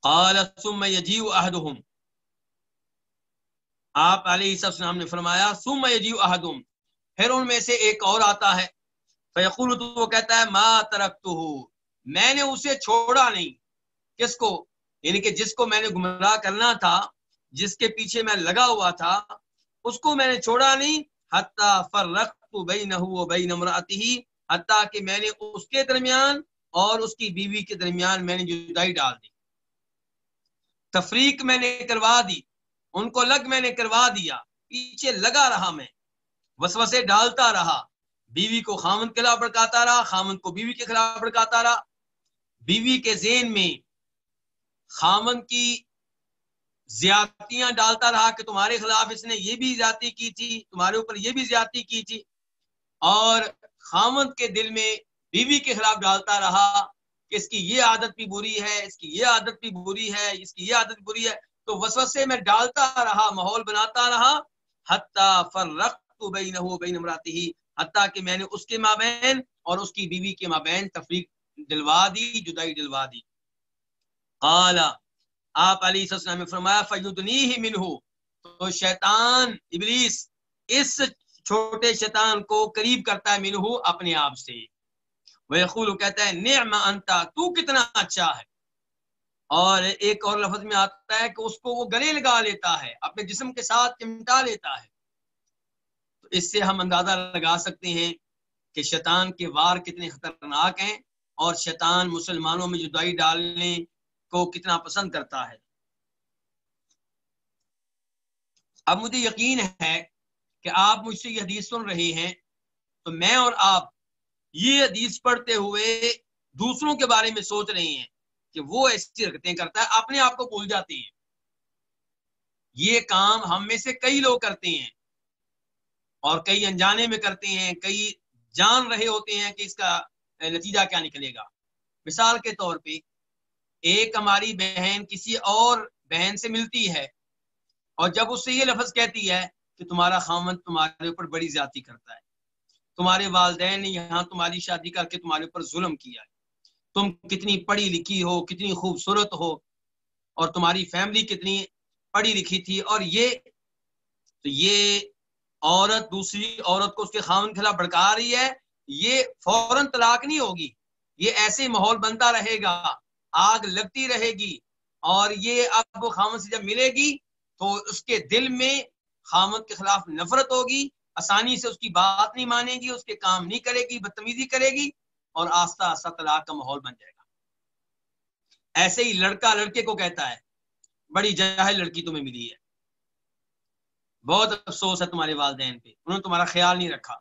قال، ثم يجيء احدهم آپ علیہ السلام نے فرمایا، ثم يجيء احدهم پھر ان میں سے ایک اور آتا ہے۔ فیقول، تو وہ کہتا ہے، ما ترکتہ میں نے اسے چھوڑا نہیں۔ کس کو؟ یعنی کہ جس کو میں نے گمراہ کرنا تھا، جس کے پیچھے میں لگا ہوا تھا، اس کو میں نے چھوڑا نہیں۔ حتیٰ فرقت بینہ و بین امرأته حتیٰ کہ میں نے اس کے درمیان اور اس کی بیوی کے درمیان میں نے جدائی ڈال دی۔ تفریق میں نے کروا دی، ان کو لگ میں نے کروا دیا، پیچھے لگا رہا میں، وسوسے ڈالتا رہا۔ بیوی کو خامن کے خلاف بڑکاتا رہا، خامن کو بیوی کے خلاف بڑکاتا رہا۔ بیوی کے ذہن میں خامن کی زیادتیاں ڈالتا رہا کہ تمہارے خلاف اس نے یہ بھی زیادتی کی تھی، تمہارے اوپر یہ بھی زیادتی کی تھی۔ اور خامن کے دل میں بیوی کے خلاف ڈالتا رہا کہ اس کی یہ عادت بھی بری ہے، اس کی یہ عادت بھی بری ہے، اس کی یہ عادت بری ہے۔ تو وسوسے میں ڈالتا رہا، ماحول بناتا رہا۔ حتیٰ فرقت بینہ و بین امراته حتیٰ کہ میں نے اس کے مابین اور اس کی بیوی کے مابین تفریق دلوا دی، جدائی دلوا دی۔ قال، آپ علی السلام نے فرمایا فیدنی ہی منہ تو شیطان، ابلیس اس چھوٹے شیطان کو قریب کرتا ہے منہ اپنے آپ سے۔ وہ یقول کہتا ہے، نعم انتا تو کتنا اچھا ہے۔ اور ایک اور لفظ میں آتا ہے کہ اس کو وہ گلے لگا لیتا ہے، اپنے جسم کے ساتھ چمٹا لیتا ہے۔ تو اس سے ہم اندازہ لگا سکتے ہیں کہ شیطان کے وار کتنے خطرناک ہیں۔ اور شیطان مسلمانوں میں جدائی ڈالنے کو کتنا پسند کرتا ہے۔ اب مجھے یقین ہے کہ آپ مجھ سے یہ حدیث سن رہے ہیں، تو میں اور آپ یہ حدیث پڑھتے ہوئے دوسروں کے بارے میں سوچ رہے ہیں کہ وہ ایسی حرکتیں کرتا ہے، اپنے آپ کو بھول جاتے ہیں۔ یہ کام ہم میں سے کئی لوگ کرتے ہیں اور کئی انجانے میں کرتے ہیں، کئی جان رہے ہوتے ہیں کہ اس کا نتیجہ کیا نکلے گا۔ مثال کے طور پہ ایک ہماری بہن کسی اور بہن سے ملتی ہے۔ اور جب اس سے یہ لفظ کہتی ہے کہ تمہارا خامن تمہارے اوپر بڑی زیادتی کرتا ہے، تمہارے والدین نے یہاں تمہاری شادی کر کے تمہارے اوپر ظلم کیا ہے۔ تم کتنی پڑھی لکھی ہو، کتنی خوبصورت ہو، اور تمہاری فیملی کتنی پڑھی لکھی تھی۔ اور یہ، تو یہ عورت دوسری عورت کو اس کے خامن خلاف بھڑکا رہی ہے، یہ فوراً طلاق نہیں ہوگی، یہ ایسے ماحول بنتا رہے گا۔ آگ لگتی رہے گی اور یہ اب وہ خامن سے جب ملے گی تو اس کے دل میں خامن کے خلاف نفرت ہوگی، آسانی سے اس کی بات نہیں مانے گی، اس کے کام نہیں کرے گی، بدتمیزی کرے گی اور آستہ آستہ طلاق کا ماحول بن جائے گا۔ ایسے ہی لڑکا لڑکے کو کہتا ہے، بڑی جاہل لڑکی تمہیں ملی ہے۔ بہت افسوس ہے تمہارے والدین پہ، انہوں نے تمہارا خیال نہیں رکھا۔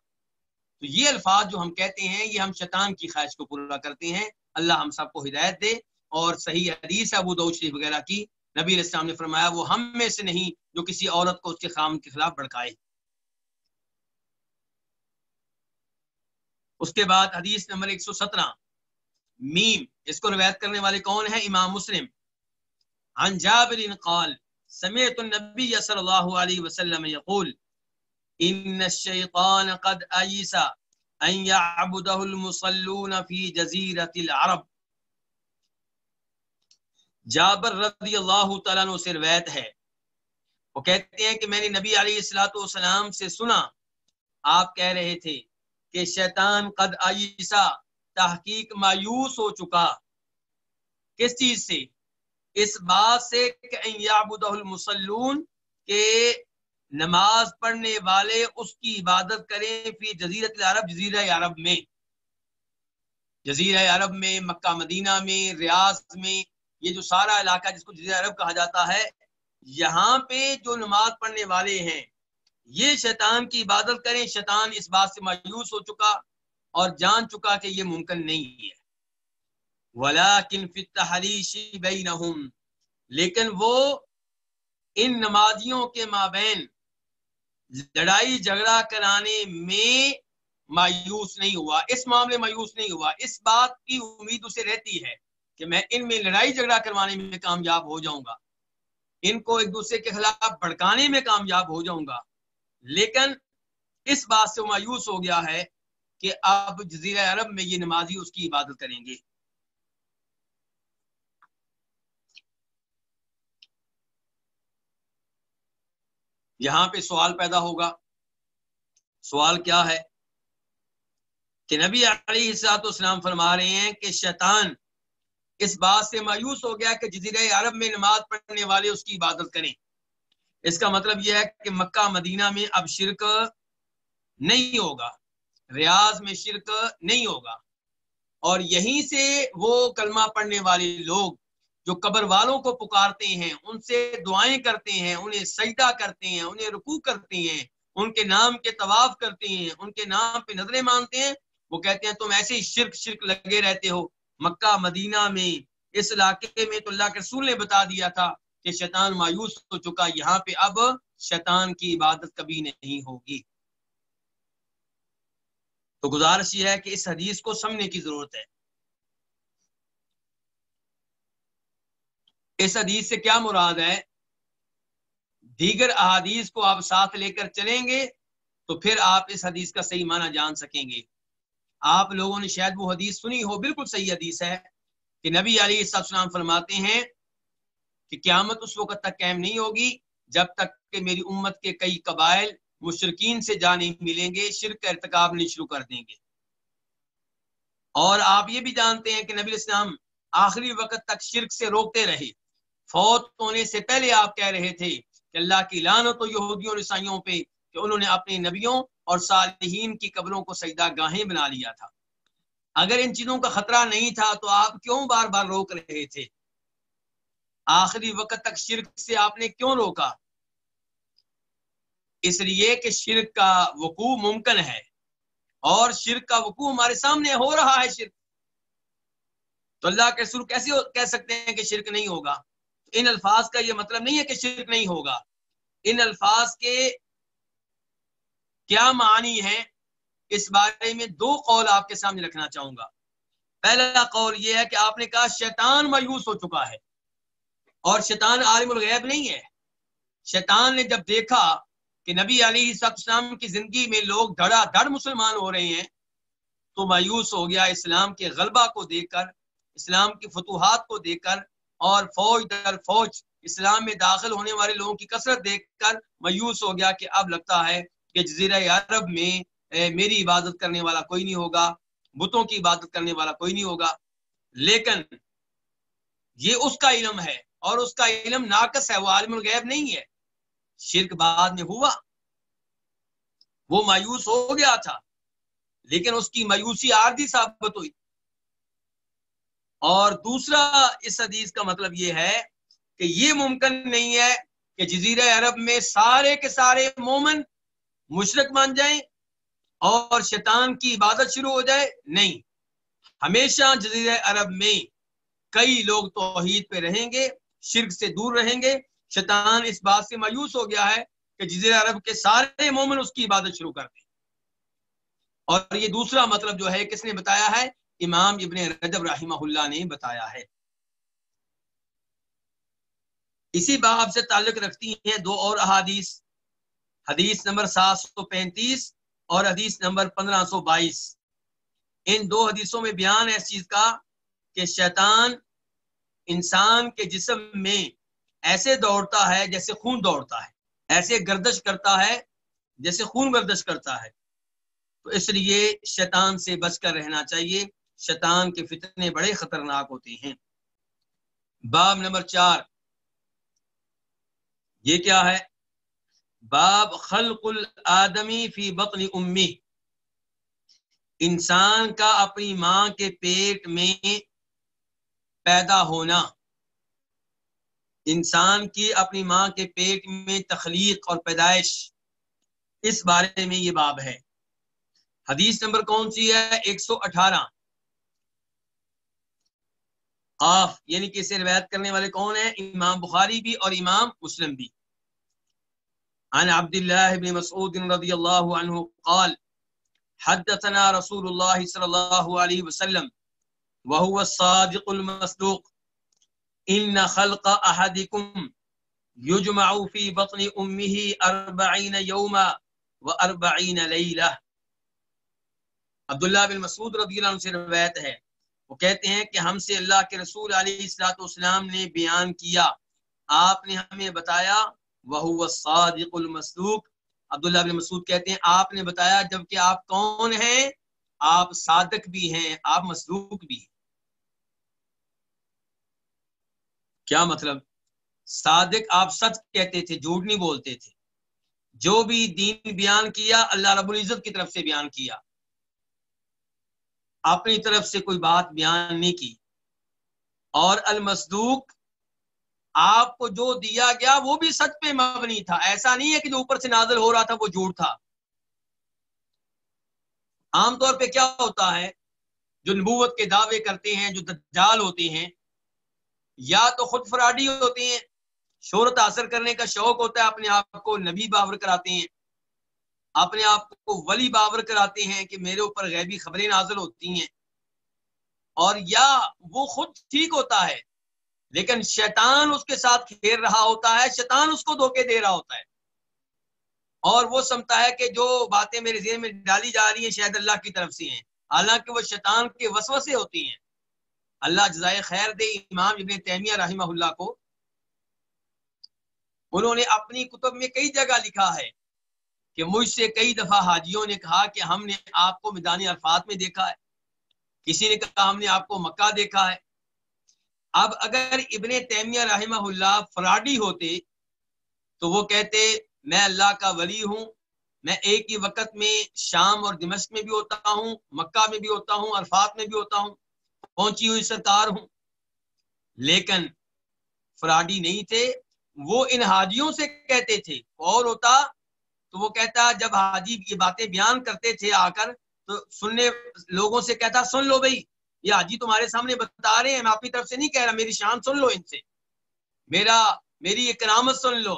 تو یہ الفاظ جو ہم کہتے ہیں، یہ ہم شیطان کی خواہش کو پورا کرتے ہیں۔ اللہ ہم سب کو ہدایت دے۔ اور صحیح حدیث ہے ابو دو شریف وغیرہ کی، نبی علیہ السلام نے فرمایا، وہ ہم میں سے نہیں جو کسی عورت کو اس کے خام کے خلاف بڑکائے اس کے بعد حدیث نمبر 117 میم، اس کو روایت کرنے والے کون ہیں؟ امام مسلم۔ عن جابر قال، سمعت النبي صلى الله عليه وسلم يقول ان الشيطان قد ايس ان يعبده المصلون في جزيره العرب جابر رضی اللہ تعالیٰ عنہ سے روایت ہے۔ وہ کہتے ہیں کہ میں نے نبی علیہ السلاۃ والسلام سے سنا، آپ کہہ رہے تھے کہ شیطان قد عیسا تحقیق مایوس ہو چکا۔ کس چیز سے؟ اس بات سے کہ المسلون کہ نماز پڑھنے والے اس کی عبادت کریں فی جزیرت عرب جزیرہ عرب میں۔ جزیرہ عرب میں، مکہ مدینہ میں، ریاض میں یہ جو سارا علاقہ جس کو جزیرہ عرب کہا جاتا ہے، یہاں پہ جو نماز پڑھنے والے ہیں، یہ شیطان کی عبادت کریں، شیطان اس بات سے مایوس ہو چکا اور جان چکا کہ یہ ممکن نہیں ہے۔ لیکن وہ ان نمازیوں کے مابین لڑائی، جھگڑا کرانے میں مایوس نہیں ہوا۔ اس معاملے مایوس نہیں ہوا۔ اس بات کی امید اسے رہتی ہے۔ کہ میں ان میں لڑائی جھگڑا کروانے میں کامیاب ہو جاؤں گا۔ ان کو ایک دوسرے کے خلاف بھڑکانے میں کامیاب ہو جاؤں گا۔ لیکن اس بات سے مایوس ہو گیا ہے کہ اب جزیرہ عرب میں یہ نمازی اس کی عبادت کریں گے۔ یہاں پہ سوال پیدا ہوگا۔ سوال کیا ہے؟ کہ نبی علیہ السلاط اسلام فرما رہے ہیں کہ شیطان اس بات سے مایوس ہو گیا کہ جزیرہ عرب میں نماز پڑھنے والے اس کی عبادت کریں۔ اس کا مطلب یہ ہے کہ مکہ مدینہ میں اب شرک نہیں ہوگا۔ ریاض میں شرک نہیں ہوگا۔ اور یہیں سے وہ کلمہ پڑھنے والے لوگ جو قبر والوں کو پکارتے ہیں، ان سے دعائیں کرتے ہیں، انہیں سجدہ کرتے ہیں، انہیں رکوع کرتے ہیں، ان کے نام کے طواف کرتے ہیں، ان کے نام پہ نظریں مانتے ہیں، وہ کہتے ہیں تم ایسے ہی شرک شرک لگے رہتے ہو۔ مکہ، مدینہ میں، اس علاقے میں تو اللہ کے رسول نے بتا دیا تھا کہ شیطان مایوس ہو چکا یہاں پہ اب شیطان کی عبادت کبھی نہیں ہوگی۔ تو گزارش یہ ہے کہ اس حدیث کو سمجھنے کی ضرورت ہے۔ اس حدیث سے کیا مراد ہے؟ دیگر احادیث کو آپ ساتھ لے کر چلیں گے تو پھر آپ اس حدیث کا صحیح معنی جان سکیں گے۔ آپ لوگوں نے شاید وہ حدیث سنی ہو، بالکل صحیح حدیث ہے کہ نبی علی السلام فرماتے ہیں کہ قیامت اس وقت تک قائم نہیں ہوگی جب تک کہ میری امت کے کئی قبائل مشرقین سے جانے ملیں گے، شرک کا ارتکاب نہیں شروع کر دیں گے۔ اور آپ یہ بھی جانتے ہیں کہ نبی اسلام آخری وقت تک شرک سے روکتے رہے۔ فوت ہونے سے پہلے آپ کہہ رہے تھے کہ اللہ کی لانت و یہودیوں عیسائیوں پہ کہ انہوں نے اپنے نبیوں اور صالحین کی قبروں کو سجدہ گاہیں بنا لیا تھا۔ اگر ان چیزوں کا خطرہ نہیں تھا تو آپ کیوں بار بار روک رہے تھے؟ آخری وقت تک شرک سے آپ نے کیوں روکا؟ اس لیے کہ شرک کا وقوع ممکن ہے اور شرک کا وقوع ہمارے سامنے ہو رہا ہے شرک۔ تو اللہ کے سر کیسے کہہ سکتے ہیں کہ شرک نہیں ہوگا؟ ان الفاظ کا یہ مطلب نہیں ہے کہ شرک نہیں ہوگا۔ ان الفاظ کے کیا معنی ہے؟ اس بارے میں دو قول آپ کے سامنے رکھنا چاہوں گا۔ پہلا قول یہ ہے کہ آپ نے کہا شیطان مایوس ہو چکا ہے۔ اور شیطان عالم الغیب نہیں ہے۔ شیطان نے جب دیکھا کہ نبی علی السلام کی زندگی میں لوگ دھڑا دھڑ مسلمان ہو رہے ہیں، تو مایوس ہو گیا اسلام کے غلبہ کو دیکھ کر، اسلام کی فتوحات کو دیکھ کر، اور فوج در فوج اسلام میں داخل ہونے والے لوگوں کی کثرت دیکھ کر مایوس ہو گیا کہ اب لگتا ہے کہ جزیرہ عرب میں میری عبادت کرنے والا کوئی نہیں ہوگا، بتوں کی عبادت کرنے والا کوئی نہیں ہوگا۔ لیکن یہ اس کا علم ہے اور اس کا علم ناقص ہے، وہ عالم الغیب نہیں ہے۔ شرک بعد میں ہوا۔ وہ مایوس ہو گیا تھا، لیکن اس کی مایوسی عارضی ثابت ہوئی۔ اور دوسرا، اس حدیث کا مطلب یہ ہے کہ یہ ممکن نہیں ہے کہ جزیرہ عرب میں سارے کے سارے مومن مشرق مان جائیں اور شیطان کی عبادت شروع ہو جائے؟ نہیں۔ ہمیشہ جزیرہ عرب میں کئی لوگ توحید پہ رہیں گے، شرک سے دور رہیں گے۔ شیطان اس بات سے مایوس ہو گیا ہے کہ جزیرہ عرب کے سارے مومن اس کی عبادت شروع کر دیں۔ اور یہ دوسرا مطلب جو ہے، کس نے بتایا ہے؟ امام ابن رجب رحمہ اللہ نے بتایا ہے۔ اسی باب سے تعلق رکھتی ہیں دو اور احادیث۔ حدیث نمبر سات سو پینتیس اور حدیث نمبر پندرہ سو بائیس۔ ان دو حدیثوں میں بیان ہے اس چیز کا کہ شیطان انسان کے جسم میں ایسے دوڑتا ہے جیسے خون دوڑتا ہے، ایسے گردش کرتا ہے جیسے خون گردش کرتا ہے۔ تو اس لیے شیطان سے بچ کر رہنا چاہیے۔ شیطان کے فتنے بڑے خطرناک ہوتے ہیں۔ باب نمبر چار۔ یہ کیا ہے؟ باب خلق الادمی فی بطن امی۔ انسان کا اپنی ماں کے پیٹ میں پیدا ہونا۔ انسان کی اپنی ماں کے پیٹ میں تخلیق اور پیدائش۔ اس بارے میں یہ باب ہے۔ حدیث نمبر کون سی ہے؟ ایک سو اٹھارہ۔ آف یعنی کہ اسے روایت کرنے والے کون ہیں؟ امام بخاری بھی اور امام مسلم بھی۔ عن عبد الله بن مسعود رضي الله عنه قال، حدثنا رسول الله صلى الله عليه وسلم، وهو الصادق المصدوق. ان خلق احدكم يجمع في بطن امه 40 يوما و40 ليله عبداللہ بن مسعود رضی اللہ عنہ سے روایت ہے۔ وہ کہتے ہیں کہ ہم سے اللہ کے رسول علیہ الصلوۃ والسلام نے بیان کیا۔ آپ نے ہمیں بتایا وہ الصادق المصدوق۔ عبداللہ بن مسعود کہتے ہیں، آپ نے بتایا جبکہ آپ کون ہیں؟ آپ صادق بھی ہیں، آپ مصدوق بھی ہیں۔ کیا مطلب؟ صادق آپ سچ کہتے تھے، جھوٹ نہیں بولتے تھے۔ جو بھی دین بیان کیا، اللہ رب العزت کی طرف سے بیان کیا۔ اپنی طرف سے کوئی بات بیان نہیں کی۔ اور المصدوق آپ کو جو دیا گیا وہ بھی سچ پہ مبنی تھا۔ ایسا نہیں ہے کہ جو اوپر سے نازل ہو رہا تھا وہ جھوٹ تھا۔ عام طور پہ کیا ہوتا ہے؟ جو نبوت کے دعوے کرتے ہیں، جو دجال ہوتے ہیں، یا تو خود فراڈی ہوتے ہیں، شہرت حاصل کرنے کا شوق ہوتا ہے، اپنے آپ کو نبی باور کراتے ہیں۔ اپنے آپ کو ولی باور کراتے ہیں کہ میرے اوپر غیبی خبریں نازل ہوتی ہیں۔ اور یا وہ خود ٹھیک ہوتا ہے۔ لیکن شیطان اس کے ساتھ کھیل رہا ہوتا ہے، شیطان اس کو دھوکے دے رہا ہوتا ہے۔ اور وہ سمتا ہے کہ جو باتیں میرے ذہن میں ڈالی جا رہی ہیں شاید اللہ کی طرف سے ہیں۔ حالانکہ وہ شیطان کے وسوسے ہوتی ہیں۔ اللہ جزائے خیر دے امام ابن تیمیہ رحمہ اللہ کو۔ انہوں نے اپنی کتب میں کئی جگہ لکھا ہے کہ مجھ سے کئی دفعہ حاجیوں نے کہا کہ ہم نے آپ کو میدان عرفات میں دیکھا ہے۔ کسی نے کہا ہم نے آپ کو مکہ دیکھا ہے۔ اب اگر ابن تیمیہ رحمہ اللہ فراڈی ہوتے تو وہ کہتے میں اللہ کا ولی ہوں، میں ایک ہی وقت میں شام اور دمشق میں بھی ہوتا ہوں، مکہ میں بھی ہوتا ہوں، عرفات میں بھی ہوتا ہوں، پہنچی ہوئی سرکار ہوں۔ لیکن فراڈی نہیں تھے، وہ ان حاجیوں سے کہتے تھے۔ اور ہوتا تو وہ کہتا جب حاجی یہ باتیں بیان کرتے تھے آ کر تو سننے لوگوں سے کہتا، سن لو بھائی۔ یہ حاجی تمہارے سامنے بتا رہے ہیں میں اپنی طرف سے نہیں کہہ رہا میری شان سن لو ان سے۔ میرا میری یہ کرامت سن لو۔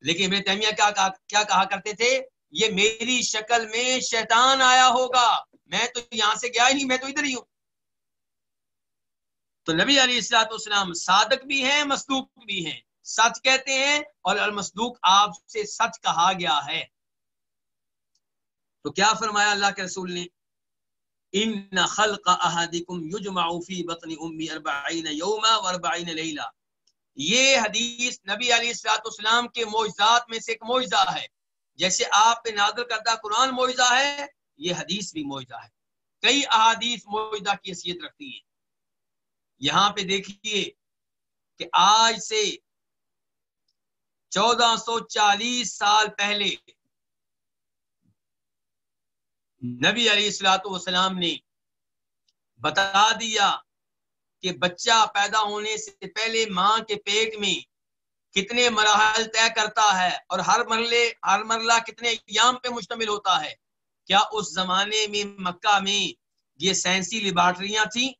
لیکن ابن تیمیہ کیا کہا, کیا کہا کرتے تھے؟ یہ میری شکل میں شیطان آیا ہوگا۔ میں تو یہاں سے گیا ہی نہیں میں تو ادھر ہی ہوں۔ تو نبی علی السلاط اسلام صادق بھی ہیں مصدوق بھی ہیں۔ سچ کہتے ہیں اور المصدوق آپ سے سچ کہا گیا ہے۔ تو کیا فرمایا اللہ کے رسول نے؟ ان خلق احدکم یجمع فی بطن امی اربعین یوما و اربعین لیلہ یہ حدیث نبی علیہ السلاط اسلام کے معجزات میں سے ایک معجزہ ہے۔ جیسے آپ پہ نازل کردہ قرآن معجزہ ہے، یہ حدیث بھی معجزہ ہے۔ کئی احادیث معجزہ کی حیثیت رکھتی ہیں۔ یہاں پہ دیکھیے کہ آج سے چودہ سو چالیس سال پہلے نبی علیہ السلاۃ والسلام نے بتا دیا کہ بچہ پیدا ہونے سے پہلے ماں کے پیٹ میں کتنے مراحل طے کرتا ہے اور ہر مرلے ہر مرلہ کتنے ایام پہ مشتمل ہوتا ہے؟ کیا اس زمانے میں مکہ میں یہ سائنسی لیبارٹریاں تھیں؟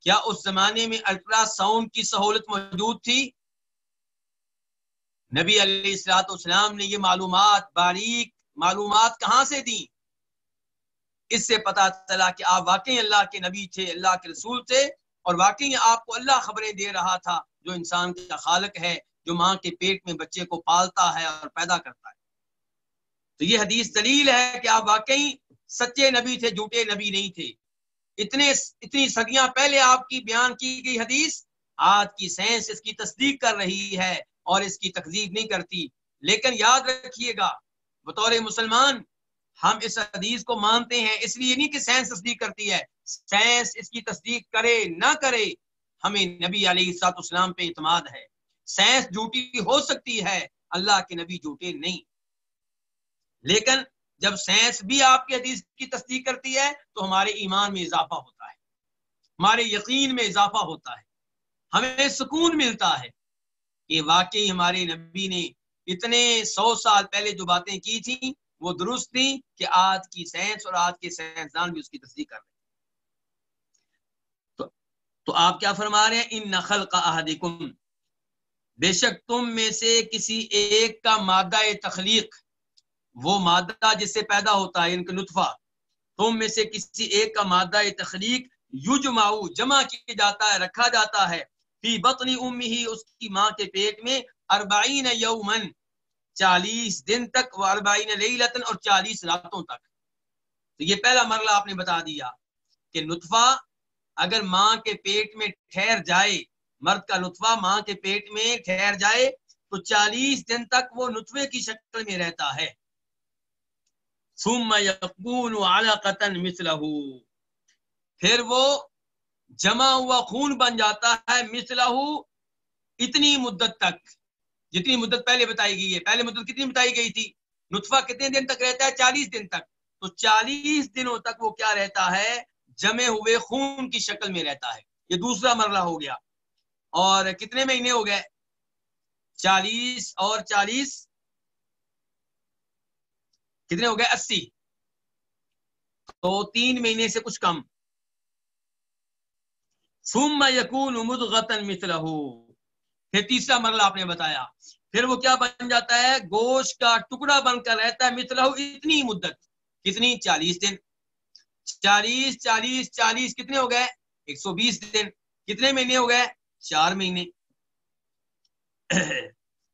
کیا اس زمانے میں الٹرا ساؤنڈ کی سہولت موجود تھی؟ نبی علیہ السلاۃ والسلام نے یہ معلومات، باریک معلومات کہاں سے دیں؟ اس سے پتا چلا کہ آپ واقعی اللہ کے نبی تھے، اللہ کے رسول تھے اور واقعی آپ کو اللہ خبریں دے رہا تھا جو انسان کا خالق ہے، جو ماں کے پیٹ میں بچے کو پالتا ہے اور پیدا کرتا ہے۔ تو یہ حدیث دلیل ہے کہ آپ واقعی سچے نبی تھے، جھوٹے نبی نہیں تھے۔ اتنے اتنی صدیاں پہلے آپ کی بیان کی گئی حدیث، آج کی سائنس اس کی تصدیق کر رہی ہے اور اس کی تقزیب نہیں کرتی۔ لیکن یاد رکھیے گا، بطور مسلمان ہم اس حدیث کو مانتے ہیں، اس لیے نہیں کہ سائنس تصدیق کرتی ہے۔ سائنس اس کی تصدیق کرے نہ کرے، ہمیں نبی علیہ سات اسلام پہ اعتماد ہے۔ سائنس جھوٹی ہو سکتی ہے، اللہ کے نبی جھوٹے نہیں۔ لیکن جب سائنس بھی آپ کی حدیث کی تصدیق کرتی ہے، تو ہمارے ایمان میں اضافہ ہوتا ہے۔ ہمارے یقین میں اضافہ ہوتا ہے۔ ہمیں سکون ملتا ہے۔ کہ واقعی ہمارے نبی نے اتنے سو سال پہلے جو باتیں کی تھیں وہ درست تھی کہ آج کی سائنس اور آج کے سائنسدان بھی اس کی تصدیق کر رہے تو تو آپ کیا فرما رہے ہیں؟ ان نقل کا بے شک تم میں سے کسی ایک کا مادہ تخلیق، وہ مادہ جس سے پیدا ہوتا ہے یعنی ان کا نطفہ۔ تم میں سے کسی ایک کا مادہ تخلیق یجمعو، جمع کیا جاتا ہے، رکھا جاتا ہے۔ فی بطنی امی ہی اس کی ماں کے پیٹ میں، اربعین یومن چالیس دن تک وہ اربعین لیلتن اور چالیس راتوں تک۔ تو یہ پہلا مرلہ آپ نے بتا دیا کہ نطفہ اگر ماں کے پیٹ میں ٹھہر جائے، مرد کا نطفہ ماں کے پیٹ میں ٹھہر جائے، تو چالیس دن تک وہ نطفے کی شکل میں رہتا ہے۔ ثم یقون علقتن مثلہ۔ پھر وہ جمع ہوا خون بن جاتا ہے مثلہ۔ اتنی مدت تک۔ جتنی مدت پہلے بتائی گئی ہے، پہلے مدت کتنی بتائی گئی تھی؟ نطفہ کتنے دن تک رہتا ہے؟ چالیس دن تک۔ تو چالیس دنوں تک وہ کیا رہتا ہے؟ جمے ہوئے خون کی شکل میں رہتا ہے۔ یہ دوسرا مرلہ ہو گیا۔ اور کتنے مہینے ہو گئے؟ چالیس اور چالیس۔ کتنے ہو گئے؟ اسی۔ تو تین مہینے سے کچھ کم۔ ثم یقون مدغتن مثلہ پھر تیسرا مرلہ آپ نے بتایا۔ پھر وہ کیا بن جاتا ہے؟ گوشت کا ٹکڑا بن کر رہتا ہے۔ مثلہ اتنی مدت۔ کتنی؟ چالیس دن۔ چالیس چالیس چالیس کتنے ہو گئے؟ ایک سو بیس دن۔ کتنے مہینے ہو گئے؟ چار مہینے۔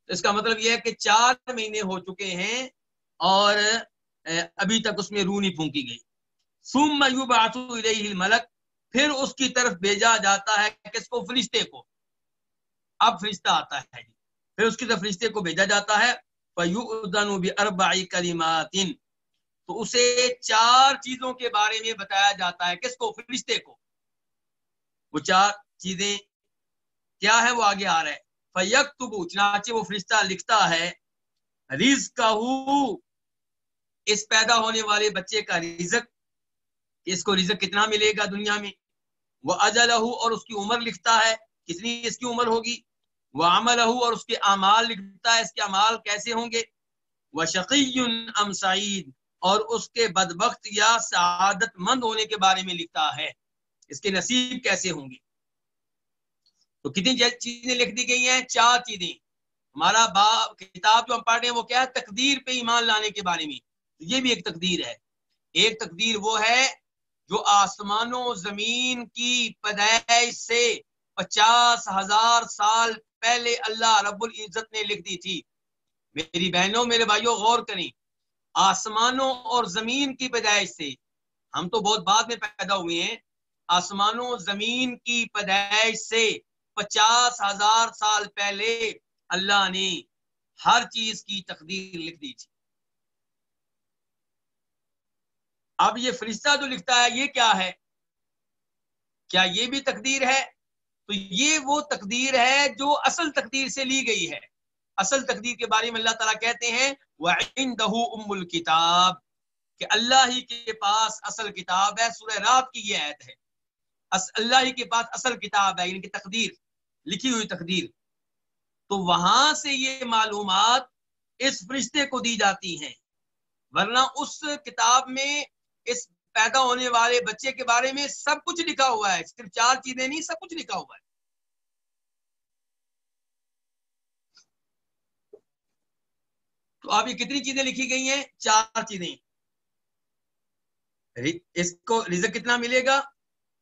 اس کا مطلب یہ ہے کہ چار مہینے ہو چکے ہیں اور ابھی تک اس میں رو نہیں پھونکی گئی۔ سم میوب آسو ملک پھر اس کی طرف بھیجا جاتا ہے کس کو؟ فرشتے کو۔ اب فرشتہ آتا ہے جی۔ پھر اس کی طرف فرشتے کو بھیجا جاتا ہے۔ اربائی کریمات تو اسے چار چیزوں کے بارے میں بتایا جاتا ہے۔ کس کو؟ فرشتے کو۔ وہ چار چیزیں کیا ہے وہ آگے آ رہا ہے فیق چنانچہ وہ فرشتہ لکھتا ہے۔ رز کا اس پیدا ہونے والے بچے کا رزق۔ اس کو رزق کتنا ملے گا دنیا میں؟ وہ اجل اور اس کی عمر لکھتا ہے۔ کتنی اس کی عمر ہوگی؟ وہ عمل اور اس کے اعمال لکھتا ہے، اس کے اعمال کیسے ہوں گے؟ و شقی ام سعید اور اس کے بدبخت یا سعادت مند ہونے کے بارے میں لکھتا ہے۔ اس کے نصیب کیسے ہوں گے؟ تو کتنی چیزیں لکھ دی گئی ہیں، چار چیزیں۔ ہمارا باپ کتاب جو ہم پڑھ رہے ہیں، وہ کیا ہے؟ تقدیر پہ ایمان لانے کے بارے میں۔ تو یہ بھی ایک تقدیر ہے۔ ایک تقدیر وہ ہے جو آسمانوں زمین کی پیدائش سے پچاس ہزار سال پہلے اللہ رب العزت نے لکھ دی تھی۔ میری بہنوں، میرے بھائیوں، غور کریں۔ آسمانوں اور زمین کی پیدائش سے ہم تو بہت بعد میں پیدا ہوئے ہیں۔ آسمانوں، زمین کی پیدائش سے پچاس ہزار سال پہلے اللہ نے ہر چیز کی تقدیر لکھ دی تھی۔ اب یہ فرشتہ جو لکھتا ہے، یہ کیا ہے؟ کیا یہ بھی تقدیر ہے؟ تو یہ وہ تقدیر ہے جو اصل تقدیر سے لی گئی ہے۔ اصل تقدیر کے بارے میں اللہ تعالیٰ کہتے ہیں ام الکتاب کہ اللہ ہی کے پاس اصل کتاب ہے، سورہ رات کی یہ عید ہے۔ اللہ ہی کے پاس اصل کتاب ہے یعنی کہ تقدیر، لکھی ہوئی تقدیر۔ تو وہاں سے یہ معلومات اس فرشتے کو دی جاتی ہیں۔ ورنہ اس کتاب میں اس پیدا ہونے والے بچے کے بارے میں سب کچھ لکھا ہوا ہے، صرف چار چیزیں نہیں، سب کچھ لکھا ہوا ہے۔ تو اب یہ کتنی چیزیں لکھی گئی ہیں؟ چار چیزیں۔ اس کو رزق کتنا ملے گا؟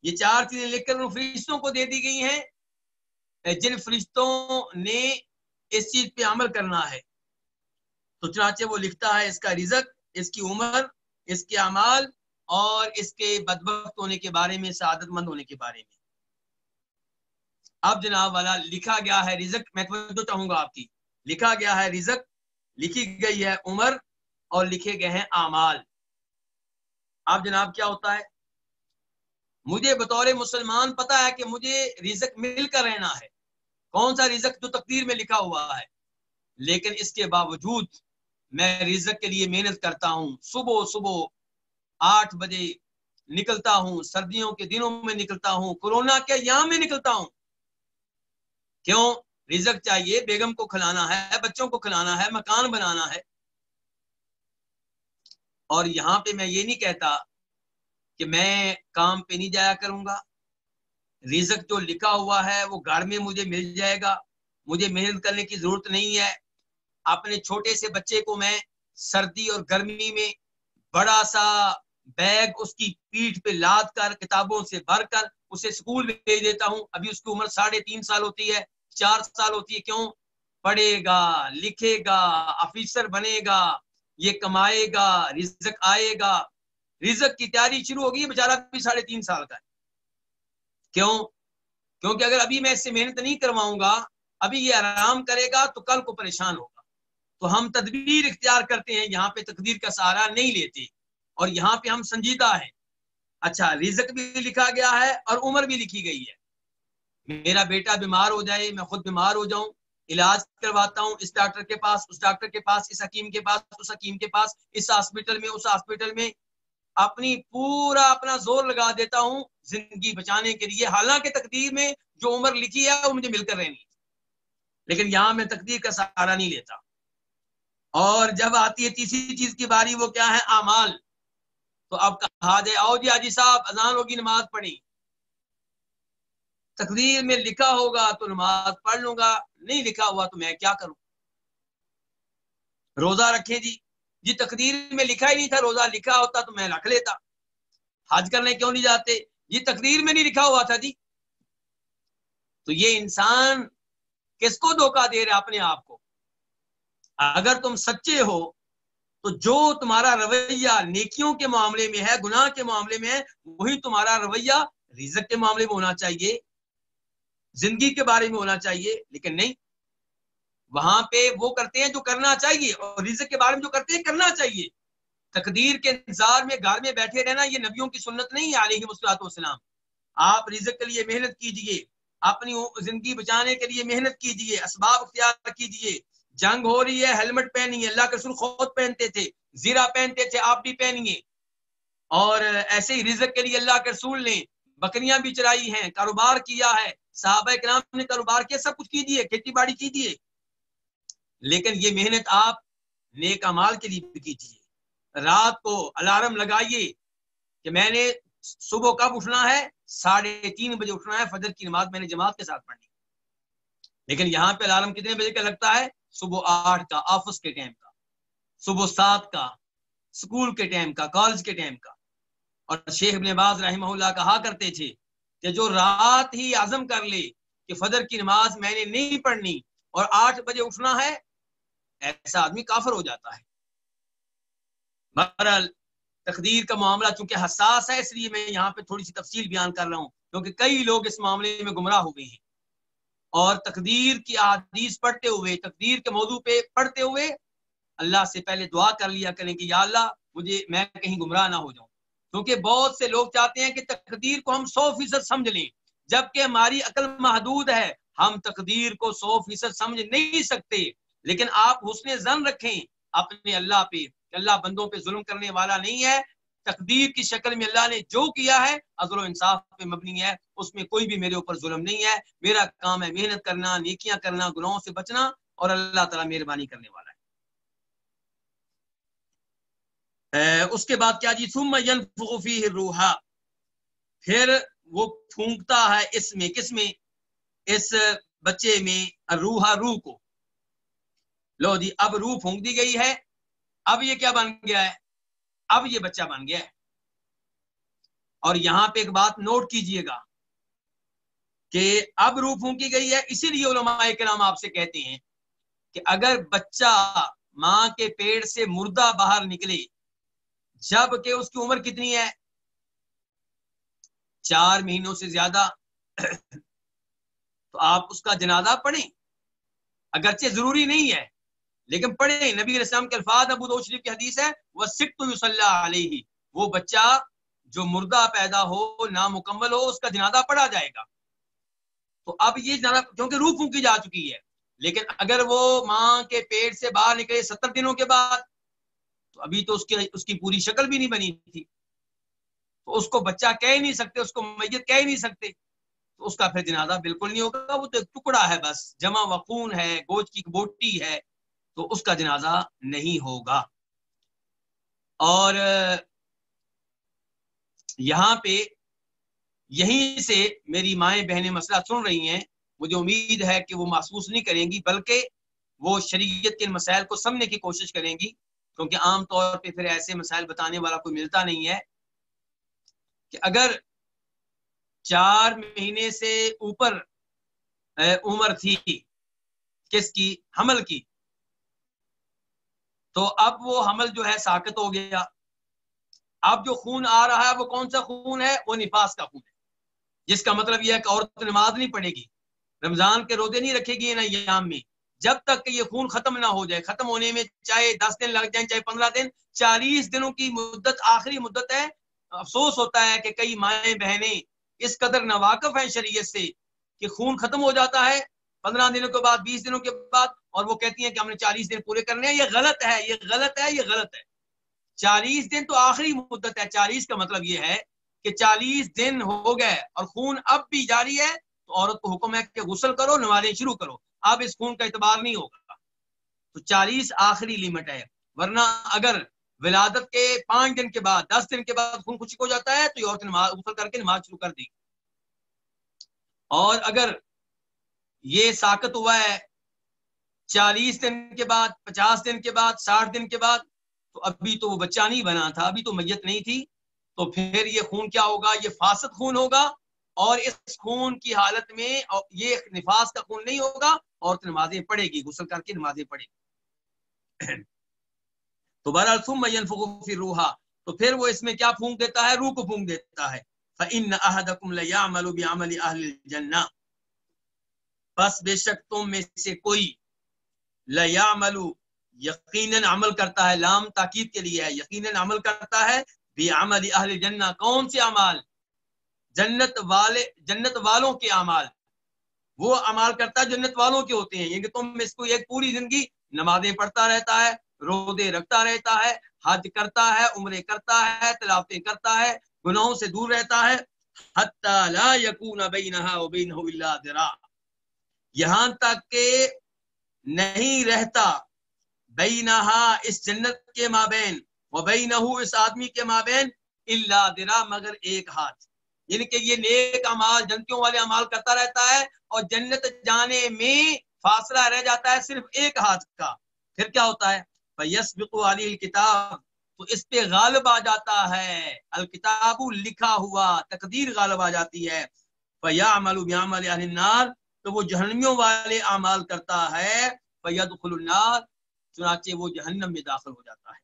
یہ چار چیزیں لکھ کر ان فرشتوں کو دے دی گئی ہیں۔ جن فرشتوں نے اس چیز پہ عمل کرنا ہے۔ تو چنانچہ وہ لکھتا ہے اس کا رزق، اس کی عمر، اس کے اعمال اور اس کے بدبخت ہونے کے بارے میں، سعادت مند ہونے کے بارے میں۔ اب جناب والا، لکھا گیا ہے رزق، میں تو چاہوں گا آپ کی۔ لکھا گیا ہے رزق، لکھی گئی ہے عمر اور لکھے گئے ہیں اعمال۔ اب جناب کیا ہوتا ہے؟ مجھے بطور مسلمان پتا ہے کہ مجھے رزق مل کر رہنا ہے۔ کون سا رزق جو تقدیر میں لکھا ہوا ہے؟ لیکن اس کے باوجود میں رزق کے لیے محنت کرتا ہوں۔ صبح صبح آٹھ بجے نکلتا ہوں، سردیوں کے دنوں میں نکلتا ہوں کورونا کے یہاں میں نکلتا ہوں۔ کیوں؟ رزق چاہیے، بیگم کو کھلانا ہے، بچوں کو کھلانا ہے، مکان بنانا ہے۔ اور یہاں پہ میں یہ نہیں کہتا کہ میں کام پہ نہیں جایا کروں گا۔ رزق جو لکھا ہوا ہے، وہ گھر میں مجھے مل جائے گا۔ مجھے محنت کرنے کی ضرورت نہیں ہے۔ اپنے چھوٹے سے بچے کو میں سردی اور گرمی میں بڑا سا بیگ اس کی پیٹھ پہ لاد کر کتابوں سے بھر کر اسے اسکول میں بھیج دیتا ہوں۔ ابھی اس کی عمر ساڑھے تین سال ہوتی ہے، چار سال ہوتی ہے۔ کیوں؟ پڑھے گا، لکھے گا، آفیسر بنے گا، یہ کمائے گا، رزق آئے گا۔ رزق کی تیاری شروع ہوگی بےچارا بھی ساڑھے تین سال کا ہے۔ کیوں؟ کیونکہ اگر ابھی میں اس سے محنت نہیں کرواؤں گا، ابھی یہ آرام کرے گا تو کل کو پریشان ہوگا۔ تو ہم تدبیر اختیار کرتے ہیں، یہاں پہ تقدیر کا سہارا نہیں لیتے۔ اور یہاں پہ ہم سنجیدہ ہیں۔ اچھا رزق بھی لکھا گیا ہے اور عمر بھی لکھی گئی ہے۔ میرا بیٹا بیمار ہو جائے، میں خود بیمار ہو جاؤں، علاج کرواتا ہوں اس ڈاکٹر کے پاس، اس ڈاکٹر کے پاس، اس حکیم کے پاس، اس حکیم کے پاس، اس ہاسپٹل میں، اس ہاسپٹل میں۔ اپنی پورا اپنا زور لگا دیتا ہوں زندگی بچانے کے لیے۔ حالانکہ تقدیر میں جو عمر لکھی ہے، وہ مجھے مل کر رہنی لیکن یہاں میں تقدیر کا سہارا نہیں لیتا۔ اور جب آتی ہے تیسری چیز کی باری، وہ کیا ہے؟ امال تو اب کہا جائے آؤ جی آجی صاحب، اذان ہوگی، نماز پڑھی۔ تقدیر میں لکھا ہوگا تو نماز پڑھ لوں گا، نہیں لکھا ہوا تو میں کیا کروں؟ روزہ رکھے جی۔ جی تقدیر میں لکھا ہی نہیں تھا، روزہ لکھا ہوتا تو میں رکھ لیتا۔ حج کرنے کیوں نہیں جاتے؟ جی تقدیر میں نہیں لکھا ہوا تھا جی۔ تو یہ انسان کس کو دھوکہ دے رہا اپنے آپ کو؟ اگر تم سچے ہو تو جو تمہارا رویہ نیکیوں کے معاملے میں ہے، گناہ کے معاملے میں ہے، وہی تمہارا رویہ رزق کے معاملے میں ہونا چاہیے، زندگی کے بارے میں ہونا چاہیے۔ لیکن نہیں، وہاں پہ وہ کرتے ہیں جو کرنا چاہیے اور رزق کے بارے میں جو کرتے ہیں، کرنا چاہیے۔ تقدیر کے انتظار میں، گھر میں بیٹھے رہنا یہ نبیوں کی سنت نہیں ہے، علیہ مسلاط والسلام۔ آپ رزق کے لیے محنت کیجیے، اپنی زندگی بچانے کے لیے محنت کیجیے، اسباب اختیار کیجیے۔ جنگ ہو رہی ہے ہیلمٹ پہنیے، اللہ کے رسول خود پہنتے تھے، زیرہ پہنتے تھے، آپ بھی پہنیے۔ اور ایسے ہی رزق کے لیے اللہ کے رسول نے بکریاں بھی چرائی ہیں، کاروبار کیا ہے۔ صحابہ نے کاروبار کیا، سب کچھ کیجیے کھیتی باڑی کیجیے لیکن یہ محنت آپ نیک امال کے لیے بھی کیجیے۔ رات کو الارم لگائیے کہ میں نے صبح کب اٹھنا ہے؟ ساڑھے تین بجے اٹھنا ہے، فجر کی نماز میں نے جماعت کے ساتھ پڑھنی لیکن یہاں پہ الارم کتنے بجے کا لگتا ہے؟ صبح آٹھ کا، آفس کے ٹائم کا۔ صبح سات کا اسکول کے ٹائم کا، کالج کے ٹائم کا۔ اور شیخ ابن باز رحمہ اللہ کہا کرتے تھے کہ جو رات ہی عزم کر لے کہ فجر کی نماز میں نے نہیں پڑھنی اور آٹھ بجے اٹھنا ہے، ایسا آدمی کافر ہو جاتا ہے۔ بہرحال تقدیر کا معاملہ چونکہ حساس ہے، اس لیے میں یہاں پہ تھوڑی سی تفصیل بیان کر رہا ہوں، کیونکہ کئی لوگ اس معاملے میں گمراہ ہو گئے ہیں۔ اور تقدیر کی حدیث پڑھتے ہوئے، تقدیر کے موضوع پہ پڑھتے ہوئے اللہ سے پہلے دعا کر لیا کریں کہ یا اللہ مجھے، میں کہیں گمراہ نہ ہو جاؤں۔ کیونکہ بہت سے لوگ چاہتے ہیں کہ تقدیر کو ہم سو فیصد سمجھ لیں، جبکہ ہماری عقل محدود ہے۔ ہم تقدیر کو سو فیصد سمجھ نہیں سکتے، لیکن آپ حسن زن رکھیں، اپنے اللہ پہ، اللہ بندوں پہ ظلم کرنے والا نہیں ہے۔ تقدیر کی شکل میں اللہ نے جو کیا ہے، عزل و انصاف پہ مبنی ہے۔ اس میں کوئی بھی میرے اوپر ظلم نہیں ہے۔ میرا کام ہے محنت کرنا، نیکیاں کرنا، گناہوں سے بچنا اور اللہ تعالیٰ مہربانی کرنے والا ہے۔ اس کے بعد کیا جی؟ ثم ينفخ فيه الروح۔ پھر وہ پھونکتا ہے اس میں، کس میں؟ اس بچے میں روحا روح کو۔ لو جی اب روح پھونک دی گئی ہے۔ اب یہ کیا بن گیا ہے؟ اب یہ بچہ بن گیا ہے۔ اور یہاں پہ ایک بات نوٹ کیجیے گا کہ اب روح پھونکی گئی ہے، اسی لیے علماء کرام آپ سے کہتے ہیں کہ اگر بچہ ماں کے پیڑ سے مردہ باہر نکلے، جبکہ اس کی عمر کتنی ہے؟ چار مہینوں سے زیادہ۔ تو آپ اس کا جنازہ پڑھیں۔ اگرچہ ضروری نہیں ہے لیکن پڑھیں، نبی السلام کے الفاظ ابو دو شریف کی حدیث ہے وہ سکھ تو علیہ وہ بچہ جو مردہ پیدا ہو، نامکمل ہو، اس کا جنازہ پڑھا جائے گا۔ تو اب یہ جنازہ، کیونکہ روح پھونکی جا چکی ہے، لیکن اگر وہ ماں کے پیٹ سے باہر نکلے ستر دنوں کے بعد، تو ابھی تو اس کی اس کی پوری شکل بھی نہیں بنی تھی۔ تو اس کو بچہ کہہ نہیں سکتے، اس کو میت کہہ نہیں سکتے۔ تو اس کا پھر جنازہ بالکل نہیں ہوگا، وہ تو ایک ٹکڑا ہے بس، جمع وقون ہے، گوشت کی بوٹی ہے۔ تو اس کا جنازہ نہیں ہوگا۔ اور یہاں پہ یہیں سے میری مائیں بہنیں مسئلہ سن رہی ہیں۔ مجھے امید ہے کہ وہ محسوس نہیں کریں گی، بلکہ وہ شریعت کے مسائل کو سمجھنے کی کوشش کریں گی۔ کیونکہ عام طور پہ پھر ایسے مسائل بتانے والا کوئی ملتا نہیں ہے کہ اگر چار مہینے سے اوپر عمر تھی، کس کی؟ حمل کی۔ تو اب وہ حمل جو ہے ساکت ہو گیا۔ اب جو خون آ رہا ہے وہ کون سا خون ہے؟ وہ نفاس کا خون ہے۔ جس کا مطلب یہ ہے کہ عورت نماز نہیں پڑے گی، رمضان کے روزے نہیں رکھے گی نا یام میں۔ جب تک کہ یہ خون ختم نہ ہو جائے، ختم ہونے میں چاہے دس دن لگ جائیں، چاہے پندرہ دن، چالیس دنوں کی مدت، آخری مدت ہے۔ افسوس ہوتا ہے کہ کئی مائیں بہنیں اس قدر ناواقف ہیں شریعت سے کہ خون ختم ہو جاتا ہے۔ پندرہ دنوں کے بعد، بیس دنوں کے بعد، اور وہ کہتی ہیں کہ ہم نے چالیس دن پورے کرنے ہیں، یہ غلط ہے، یہ غلط ہے، یہ غلط ہے۔ چالیس دن تو آخری مدت ہے، چالیس کا مطلب یہ ہے کہ چالیس دن ہو گئے اور خون اب بھی جاری ہے، تو عورت کو حکم ہے کہ غسل کرو، نمازیں شروع کرو۔ اب اس خون کا اعتبار نہیں ہوگا۔ تو چالیس آخری لیمٹ ہے، ورنہ اگر ولادت کے پانچ دن کے بعد، دس دن کے بعد خون خوشی ہو جاتا ہے، تو یہ عورت نماز غسل کر کے نماز شروع کر دی اور اگر یہ ساکت ہوا ہے چالیس دن کے بعد، پچاس دن کے بعد، ساٹھ دن کے بعد، تو ابھی تو وہ بچہ نہیں بنا تھا، ابھی تو میت نہیں تھی، تو پھر یہ خون کیا ہوگا؟ یہ فاسد خون ہوگا اور اس خون کی حالت میں یہ نفاس کا خون نہیں ہوگا اور نمازیں پڑھے گی، غسل کر کے نمازیں پڑھے گی۔ تو بہرحال روحا، تو پھر وہ اس میں کیا پھونک دیتا ہے؟ روح کو پھونک دیتا ہے۔ فَإِنَّ أَحَدَكُمْ لَيَعْمَلُ بِعَمَلِ أَهْلِ الْجَنَّةِ۔ بس بے شک تم میں سے کوئی لَيَعْمَلُ یقیناً عمل کرتا ہے، لام تاکید کے لیے ہے، یقیناً عمل کرتا ہے بعمل اہل جنہ۔ کون سے اعمال؟ جنت والے، جنت والوں کے اعمال۔ وہ عمال کرتا ہے، جنت والوں کے ہوتے ہیں۔ یہ کہ تم اس کو ایک پوری زندگی نمازیں پڑھتا رہتا ہے رودے رکھتا رہتا ہے، حج کرتا ہے، عمرے کرتا ہے، تلاوتیں کرتا ہے، گناہوں سے دور رہتا ہے۔ لا یکون بینہا و بینہ ذرا۔ یہاں تک کہ نہیں رہتا۔ بینہا اس جنت کے مابین و بینہو اس آدمی کے مابین اللہ درا، مگر ایک ہاتھ۔ یعنی کہ یہ نیک امال، جنتیوں والے امال کرتا رہتا ہے اور جنت جانے میں فاصلہ رہ جاتا ہے صرف ایک ہاتھ کا۔ پھر کیا ہوتا ہے؟ فیسبق علی الکتاب، تو اس پہ غالب آ جاتا ہے۔ الکتاب لکھا ہوا، تقدیر غالب آ جاتی ہے۔ فیعمل بعمل اہل النار تو وہ جہنمیوں والے اعمال کرتا ہے فیدخل النار، چنانچہ وہ جہنم میں داخل ہو جاتا ہے۔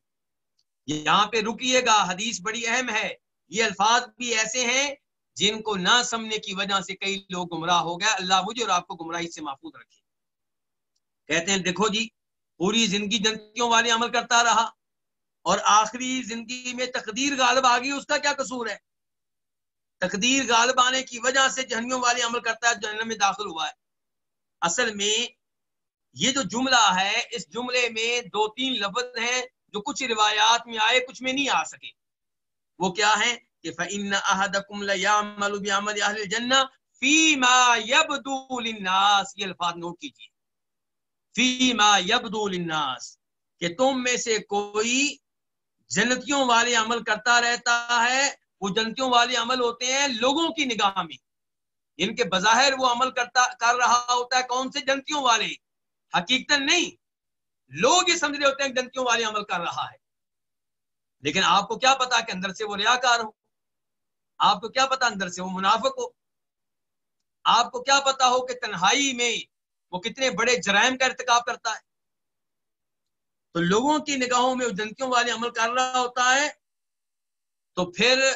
یہاں پہ رکیے گا، حدیث بڑی اہم ہے۔ یہ الفاظ بھی ایسے ہیں جن کو نہ سمنے کی وجہ سے کئی لوگ گمراہ ہو گئے۔ اللہ مجھے اور آپ کو گمراہی سے محفوظ رکھے۔ کہتے ہیں، دیکھو جی پوری زندگی جنتیوں والے عمل کرتا رہا اور آخری زندگی میں تقدیر غالب آ گئی، اس کا کیا قصور ہے؟ تقدیر غالب آنے کی وجہ سے جہنیوں والے عمل کرتا ہے، جہنم میں داخل ہوا ہے۔ اصل میں یہ جو جملہ ہے، اس جملے میں دو تین لفظ ہیں جو کچھ روایات میں آئے، کچھ میں نہیں آ سکے۔ وہ کیا ہے کہ فَإِنَّ أَحَدَكُمْ لَيَعْمَلُ بِعَمَلِ أَهْلِ الْجَنَّةِ فِي مَا يَبْدُو لِلنَّاسِ۔ یہ الفاظ نوٹ کیجیے۔ فِي مَا يَبْدُو لِلنَّاسِ۔ کہ تم میں سے کوئی جنتیوں والے عمل کرتا رہتا ہے وہ جنتیوں والے عمل ہوتے ہیں لوگوں کی نگاہ میں۔ ان کے بظاہر وہ عمل کرتا، کر رہا ہوتا ہے کون سے؟ جنتیوں والے۔ حقیقت نہیں۔ لوگ یہ سمجھ رہے ہوتے ہیں جنتیوں والے عمل کر رہا ہے۔ لیکن آپ کو کیا پتا کہ اندر سے وہ ریاکار ہو؟ آپ کو کیا پتا اندر سے وہ منافق ہو؟ آپ کو کیا پتا ہو کہ تنہائی میں وہ کتنے بڑے جرائم کا ارتکاب کرتا ہے؟ تو لوگوں کی نگاہوں میں وہ جنتیوں والے عمل کر رہا ہوتا ہے تو پھر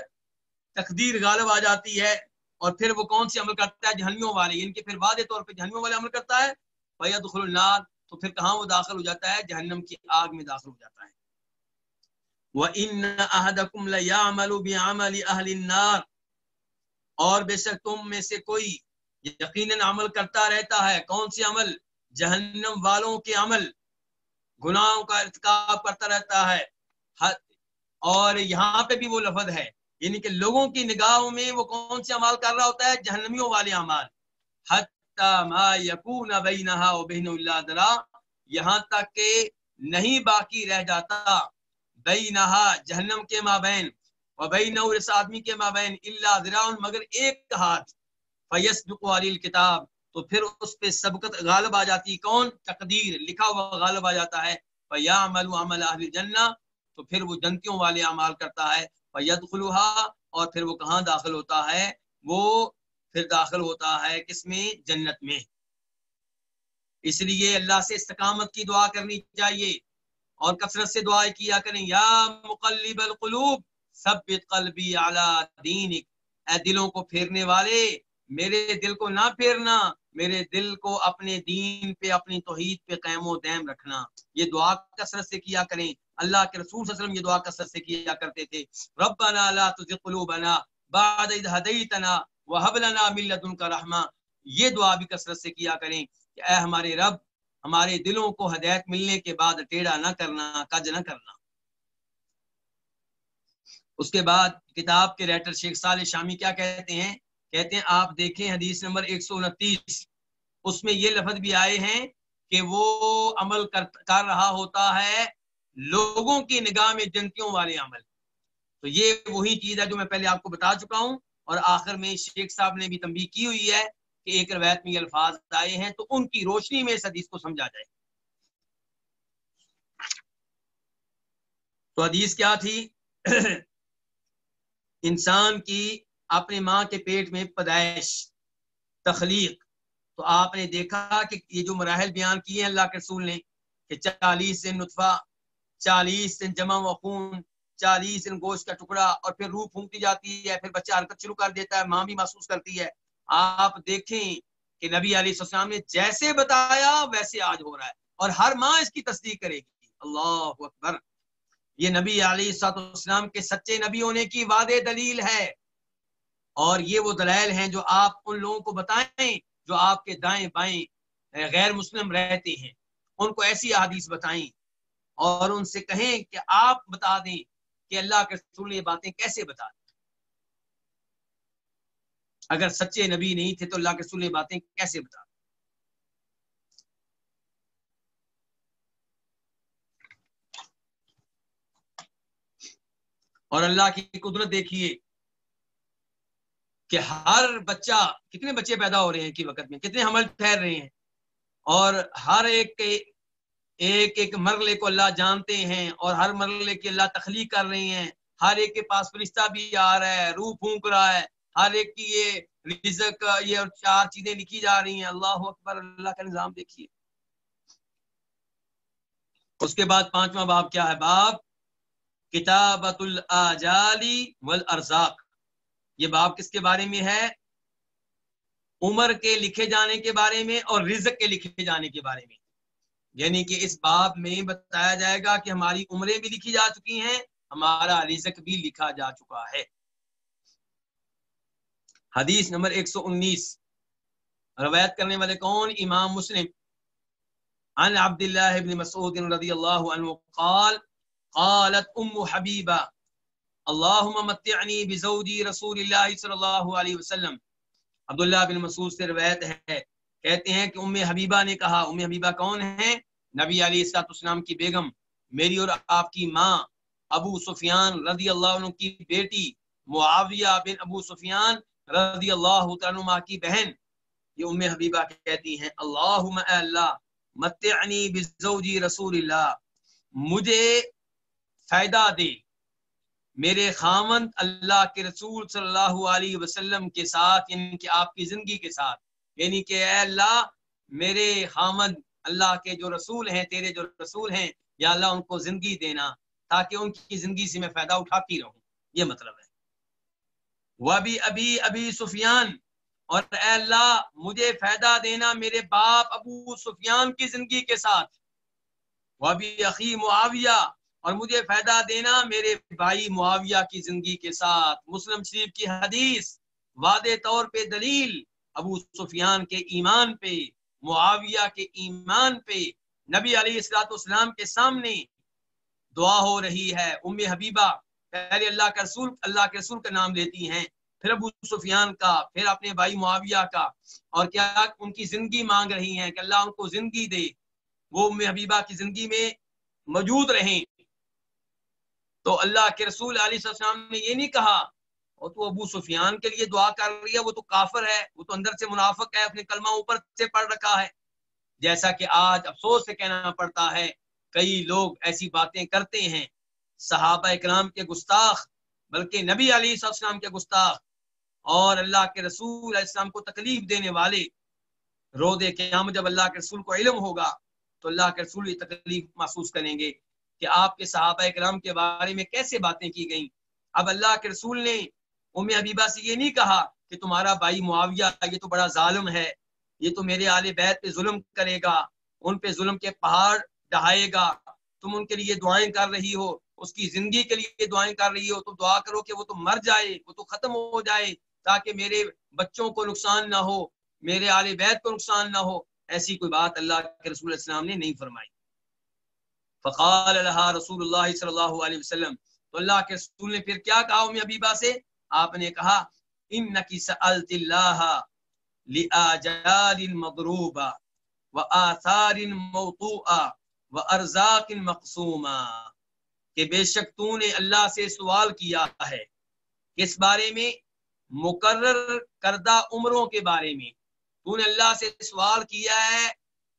تقدیر غالب آ جاتی ہے اور پھر وہ کون سی عمل کرتا ہے؟ جہنمیوں والے یعنی ان کے پھر واضح طور پہ جہنمیوں والے عمل کرتا ہے فیاد النار، تو پھر کہاں وہ داخل ہو جاتا ہے؟ جہنم کی آگ میں داخل ہو جاتا ہے۔ وَإِنَّ أَحَدَكُمْ لَيَعْمَلُ بِعَمَلِ أَهْلِ النَّارِ، اور بے شک تم میں سے کوئی یقیناً عمل کرتا رہتا ہے۔ کون سی عمل؟ جہنم والوں کے عمل۔ گناہوں کا ارتکاب کرتا رہتا ہے۔ اور یہاں پہ بھی وہ لفظ ہے۔ یعنی کہ لوگوں کی نگاہوں میں وہ کون سے عمال کر رہا ہوتا ہے؟ جہنمیوں والے عمال حتی ما یکون بینہا و بین اللہ درا یہاں تک کہ نہیں باقی رہ جاتا۔ بینہا، جہنم کے مابین، و بینہ اس آدمی کے مابین اللہ ذراؤن مگر ایک ہاتھ۔ فیسبق علی الکتاب، تو پھر اس پہ سبقت غالب آ جاتی۔ کون؟ تقدیر، لکھا ہوا غالب آ جاتا ہے۔ فیعمل عمل اہل جنہ تو پھر وہ جنتیوں والے اعمال کرتا ہے۔ فیدخلوها اور پھر وہ کہاں داخل ہوتا ہے؟ وہ پھر داخل ہوتا ہے کس میں؟ جنت میں۔ اس لیے اللہ سے استقامت کی دعا کرنی چاہیے۔ اور کثرت سے دعائیں کیا کریں۔ یا مقلب القلوب، ثبت قلبی علی دینک۔ اے دلوں کو پھیرنے والے، میرے دل کو نہ پھیرنا۔ میرے دل کو اپنے دین پہ، اپنی توحید پہ قیم و دیم رکھنا۔ یہ دعا کثرت سے کیا کریں۔ اللہ کے رسول صلی اللہ علیہ وسلم یہ دعا کثرت سے کیا کرتے تھے۔ ربنا لا تزغ قلوبنا بعد اذ هديتنا وهب لنا من لدنك رحمہ یہ دعا بھی کثرت سے کیا کریں کہ اے ہمارے رب، ہمارے دلوں کو ہدایت ملنے کے بعد ٹیڑھا نہ کرنا کج نہ کرنا۔ اس کے بعد کتاب کے ریٹر شیخ صالح شامی کیا کہتے ہیں؟ کہتے ہیں، آپ دیکھیں حدیث نمبر ایک سو انتیس۔ اس میں یہ لفظ بھی آئے ہیں کہ وہ عمل کر کر رہا ہوتا ہے لوگوں کی نگاہ میں جنتیوں والے عمل۔ تو یہ وہی چیز ہے جو میں پہلے آپ کو بتا چکا ہوں، اور آخر میں شیخ صاحب نے بھی تنبیہ کی ہوئی ہے کہ ایک روایت میں یہ الفاظ آئے ہیں، تو ان کی روشنی میں اس حدیث کو سمجھا جائے۔ تو حدیث کیا تھی؟ انسان کی اپنے ماں کے پیٹ میں پیدائش، تخلیق۔ تو آپ نے دیکھا کہ یہ جو مراحل بیان کیے ہیں اللہ کے رسول نے، کہ چالیس دن نطفہ چالیس دن جمع و خون، چالیس دن گوشت کا ٹکڑا اور پھر روح پھونکتی جاتی ہے، پھر بچہ حرکت شروع کر دیتا ہے، ماں بھی محسوس کرتی ہے۔ آپ دیکھیں کہ نبی علیہ السلام نے جیسے بتایا ویسے آج ہو رہا ہے اور ہر ماں اس کی تصدیق کرے گی۔ اللہ اکبر۔ یہ نبی علیہ السلام کے سچے نبی ہونے کی وعدے دلیل ہے۔ اور یہ وہ دلائل ہیں جو آپ ان لوگوں کو بتائیں جو آپ کے دائیں بائیں غیر مسلم رہتے ہیں۔ ان کو ایسی احادیث بتائیں۔ اور ان سے کہیں کہ آپ بتا دیں کہ اللہ کے رسول نے یہ باتیں کیسے بتا دی۔ اگر سچے نبی نہیں تھے تو اللہ کے رسول نے باتیں کیسے بتا دی۔ اور اللہ کی قدرت دیکھیے کہ ہر بچہ، کتنے بچے پیدا ہو رہے ہیں کی وقت میں، کتنے حمل ٹھہر رہے ہیں۔ اور ہر ایک کے ایک ایک مرلے کو اللہ جانتے ہیں اور ہر مرلے کی اللہ تخلیق کر رہے ہیں۔ ہر ایک کے پاس فرشتہ بھی آ رہا ہے، روح پھونک رہا ہے۔ ہر ایک کی یہ رزق، یہ چار چیزیں لکھی جا رہی ہیں۔ اللہ اکبر، اللہ کا نظام دیکھیے۔ اس کے بعد پانچواں باب کیا ہے؟ باب کتابت الاجالی والارزاق۔ یہ باب کس کے بارے میں ہے؟ عمر کے لکھے جانے کے بارے میں اور رزق کے لکھے جانے کے بارے میں۔ یعنی کہ اس باب میں بتایا جائے گا کہ ہماری عمریں بھی لکھی جا چکی ہیں، ہمارا رزق بھی لکھا جا چکا ہے۔ حدیث نمبر 119 روایت کرنے والے کون؟ امام مسلم۔ عن عبد الله بن مسعود رضي الله عنه قال، قالت ام حبيبه اللهم متعني بزوجي رسول الله صلى الله عليه وسلم۔ عبداللہ بن مسعود سے روایت ہے کہتے ہیں کہ ام حبیبہ نے کہا، ام حبیبہ کون ہے نبی علی السلاط اسلام کی بیگم، میری اور آپ کی ماں ابو سفیان رضی اللہ عنہ کی بیٹی معاویہ بن ابو سفیان رضی اللہ عنہ کی بہن۔ یہ ام حبیبہ کہتی ہیں، اللہم اے اللہ، متعنی بزوجی رسول اللہ، مجھے فائدہ دے۔ میرے خامند اللہ کے رسول صلی اللہ علیہ وسلم کے ساتھ یعنی کہ آپ کی زندگی کے ساتھ۔ یعنی کہ اے اللہ، میرے خامد، اللہ کے جو رسول ہیں، تیرے جو رسول ہیں، یا اللہ ان کو زندگی دینا تاکہ ان کی زندگی سے میں فائدہ اٹھاتی رہوں۔ یہ مطلب ہے۔ وہ ابھی ابھی ابھی سفیان اور اے اللہ، مجھے فائدہ دینا میرے باپ ابو سفیان کی زندگی کے ساتھ۔ وہ ابھی عقی معاویہ، اور مجھے فائدہ دینا میرے بھائی معاویہ کی زندگی کے ساتھ۔ مسلم شریف کی حدیث وعدے طور پہ دلیل ابو سفیان کے ایمان پہ، معاویہ کے ایمان پہ نبی علیہ السلاۃ والسلام کے سامنے دعا ہو رہی ہے۔ ام حبیبہ، پہلے اللہ کا رسول، اللہ کے رسول کا نام لیتی ہیں۔ پھر ابو سفیان کا، پھر اپنے بھائی معاویہ کا۔ اور کیا ان کی زندگی مانگ رہی ہیں کہ اللہ ان کو زندگی دے۔ وہ ام حبیبہ کی زندگی میں موجود رہیں۔ تو اللہ کے رسول علیہ السلام نے یہ نہیں کہا اور تو ابو سفیان کے لیے دعا کر رہی ہے، وہ تو کافر ہے، وہ تو اندر سے منافق ہے، اپنے کلمہ اوپر سے پڑھ رکھا ہے۔ جیسا کہ آج افسوس سے کہنا پڑتا ہے، کئی لوگ ایسی باتیں کرتے ہیں۔ صحابہ اکرام کے گستاخ، بلکہ نبی علی السلام کے گستاخ اور اللہ کے رسول علیہ السلام کو تکلیف دینے والے۔ رو دے قیام جب اللہ کے رسول کو علم ہوگا، تو اللہ کے رسول یہ تکلیف محسوس کریں گے کہ آپ کے صحابہ اکرام کے بارے میں کیسے باتیں کی گئیں۔ اب اللہ کے رسول نے ام حبیبہ سے یہ نہیں کہا کہ تمہارا بھائی معاویہ یہ تو بڑا ظالم ہے، یہ تو میرے آل بیت پہ ظلم کرے گا، ان پہ ظلم کے پہاڑ ڈہائے گا۔ تم ان کے لیے دعائیں کر رہی ہو، اس کی زندگی کے لیے دعائیں کر رہی ہو۔ تو دعا کرو کہ وہ تو مر جائے، وہ تو ختم ہو جائے تاکہ میرے بچوں کو نقصان نہ ہو، میرے آل بیت کو نقصان نہ ہو۔ ایسی کوئی بات اللہ کے رسول السلام نے نہیں فرمائی۔ فقال اللہ رسول اللہ صلی اللہ علیہ وسلم۔ تو اللہ کے رسول نے پھر کیا کہا ام حبیبہ سے؟ آپ نے کہا انکی سألت اللہ لآجال مضروبا وآثار موطوعا وارزاق مقصوما کہ بے شک تو نے اللہ سے سوال کیا ہے کس بارے میں؟ مقرر کردہ عمروں کے بارے میں۔ تو نے اللہ سے سوال کیا ہے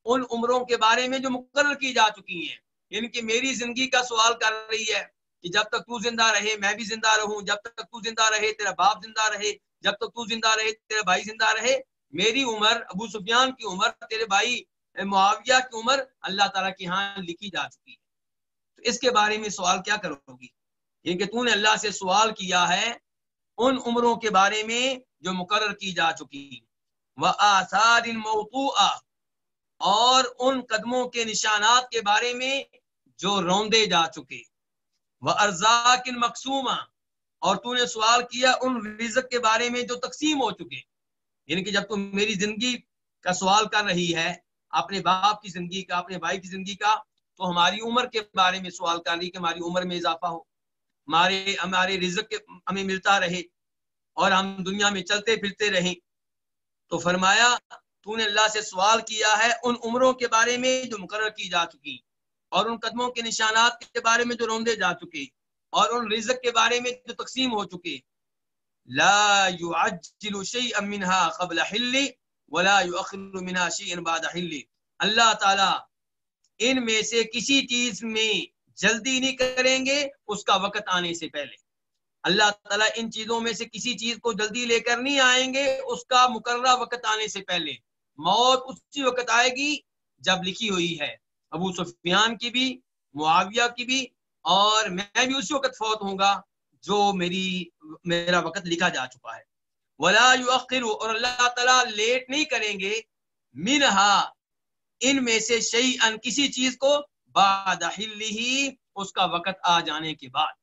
ان عمروں کے بارے میں جو مقرر کی جا چکی ہیں یعنی کہ میری زندگی کا سوال کر رہی ہے۔ کہ جب تک تو زندہ رہے، میں بھی زندہ رہوں، جب تک تو زندہ رہے، تیرا باپ زندہ رہے، جب تک تو زندہ رہے، تیرا بھائی زندہ رہے، میری عمر، ابو سفیان کی عمر، تیرے بھائی معاویہ کی عمر، اللہ تعالیٰ کی ہاں لکھی جا چکی ہے۔ تو اس کے بارے میں سوال کیا کرو گی؟ یہ کہ تو نے اللہ سے سوال کیا ہے ان عمروں کے بارے میں جو مقرر کی جا چکی۔ وہ آثار اور ان قدموں کے نشانات کے بارے میں جو روندے جا چکے۔ وہ ارزاق مقصومہ اور تو نے سوال کیا ان رزق کے بارے میں جو تقسیم ہو چکے یعنی کہ جب تم میری زندگی کا سوال کر رہی ہے، اپنے باپ کی زندگی کا، اپنے بھائی کی زندگی کا، تو ہماری عمر کے بارے میں سوال کر رہی کہ ہماری عمر میں اضافہ ہو۔ ہمارے ہمارے رزق کے ہمیں ملتا رہے اور ہم دنیا میں چلتے پھرتے رہیں۔ تو فرمایا، تو نے اللہ سے سوال کیا ہے ان عمروں کے بارے میں جو مقرر کی جا چکی۔ اور ان قدموں کے نشانات کے بارے میں جو روندے جا چکے، اور ان رزق کے بارے میں جو تقسیم ہو چکے۔ لا يعجل شيئا منها قبل حل ولا يؤخر منها شيئا بعد حل۔ اللہ تعالی ان میں سے کسی چیز میں جلدی نہیں کریں گے، اس کا وقت آنے سے پہلے۔ اللہ تعالیٰ ان چیزوں میں سے کسی چیز کو جلدی لے کر نہیں آئیں گے، اس کا مقررہ وقت آنے سے پہلے۔ موت اسی وقت آئے گی جب لکھی ہوئی ہے۔ ابو سفیان کی بھی، معاویہ کی بھی، اور میں بھی اسی وقت فوت ہوں گا جو میری، میرا وقت لکھا جا چکا ہے۔ ولا یؤخر اور اللہ تعالیٰ لیٹ نہیں کریں گے۔ منہا ان میں سے شعی ان کسی چیز کو بعد ہی اس کا وقت آ جانے کے بعد۔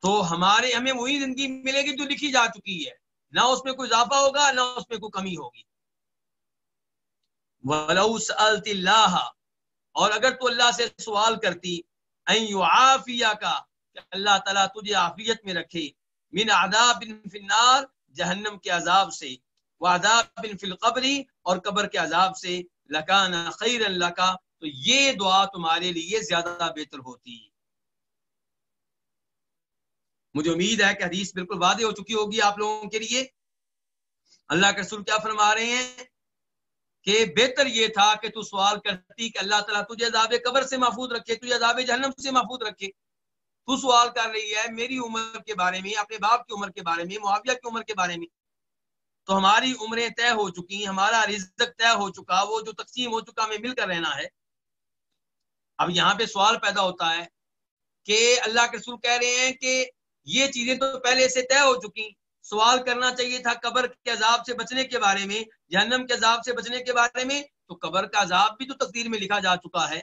تو ہمارے، ہمیں وہی زندگی ملے گی جو لکھی جا چکی ہے۔ نہ اس میں کوئی اضافہ ہوگا، نہ اس میں کوئی کمی ہوگی۔ وَلَوْ سَأَلْتِ اللَّهَ، اور اگر تو اللہ سے سوال کرتی این یعافیہ کا کہ اللہ تعالیٰ تجھے عافیت میں رکھے، من عذاب فی النار، جہنم کے عذاب سے، وعذاب فی القبر، اور قبر کے عذاب سے، لکان خیر اللہ کا تو یہ دعا تمہارے لیے زیادہ بہتر ہوتی۔ مجھے امید ہے کہ حدیث بالکل واضح ہو چکی ہوگی آپ لوگوں کے لیے۔ اللہ کے رسول کیا فرما رہے ہیں؟ کہ بہتر یہ تھا کہ تو سوال کرتی کہ اللہ تعالیٰ تجھے عذاب قبر سے محفوظ رکھے، تجھے عذاب جہنم سے محفوظ رکھے۔ تو سوال کر رہی ہے میری عمر کے بارے میں، اپنے باپ کی عمر کے بارے میں، معاویہ کی عمر کے بارے میں۔ تو ہماری عمریں طے ہو چکی ہمارا رزق طے ہو چکا، وہ جو تقسیم ہو چکا، ہمیں مل کر رہنا ہے۔ اب یہاں پہ سوال پیدا ہوتا ہے کہ اللہ کے رسول کہہ رہے ہیں کہ یہ چیزیں تو پہلے سے طے ہو چکی سوال کرنا چاہیے تھا قبر کے عذاب سے بچنے کے بارے میں، جہنم کے عذاب سے بچنے کے بارے میں، تو قبر کا عذاب بھی تو تقدیر میں لکھا جا چکا ہے۔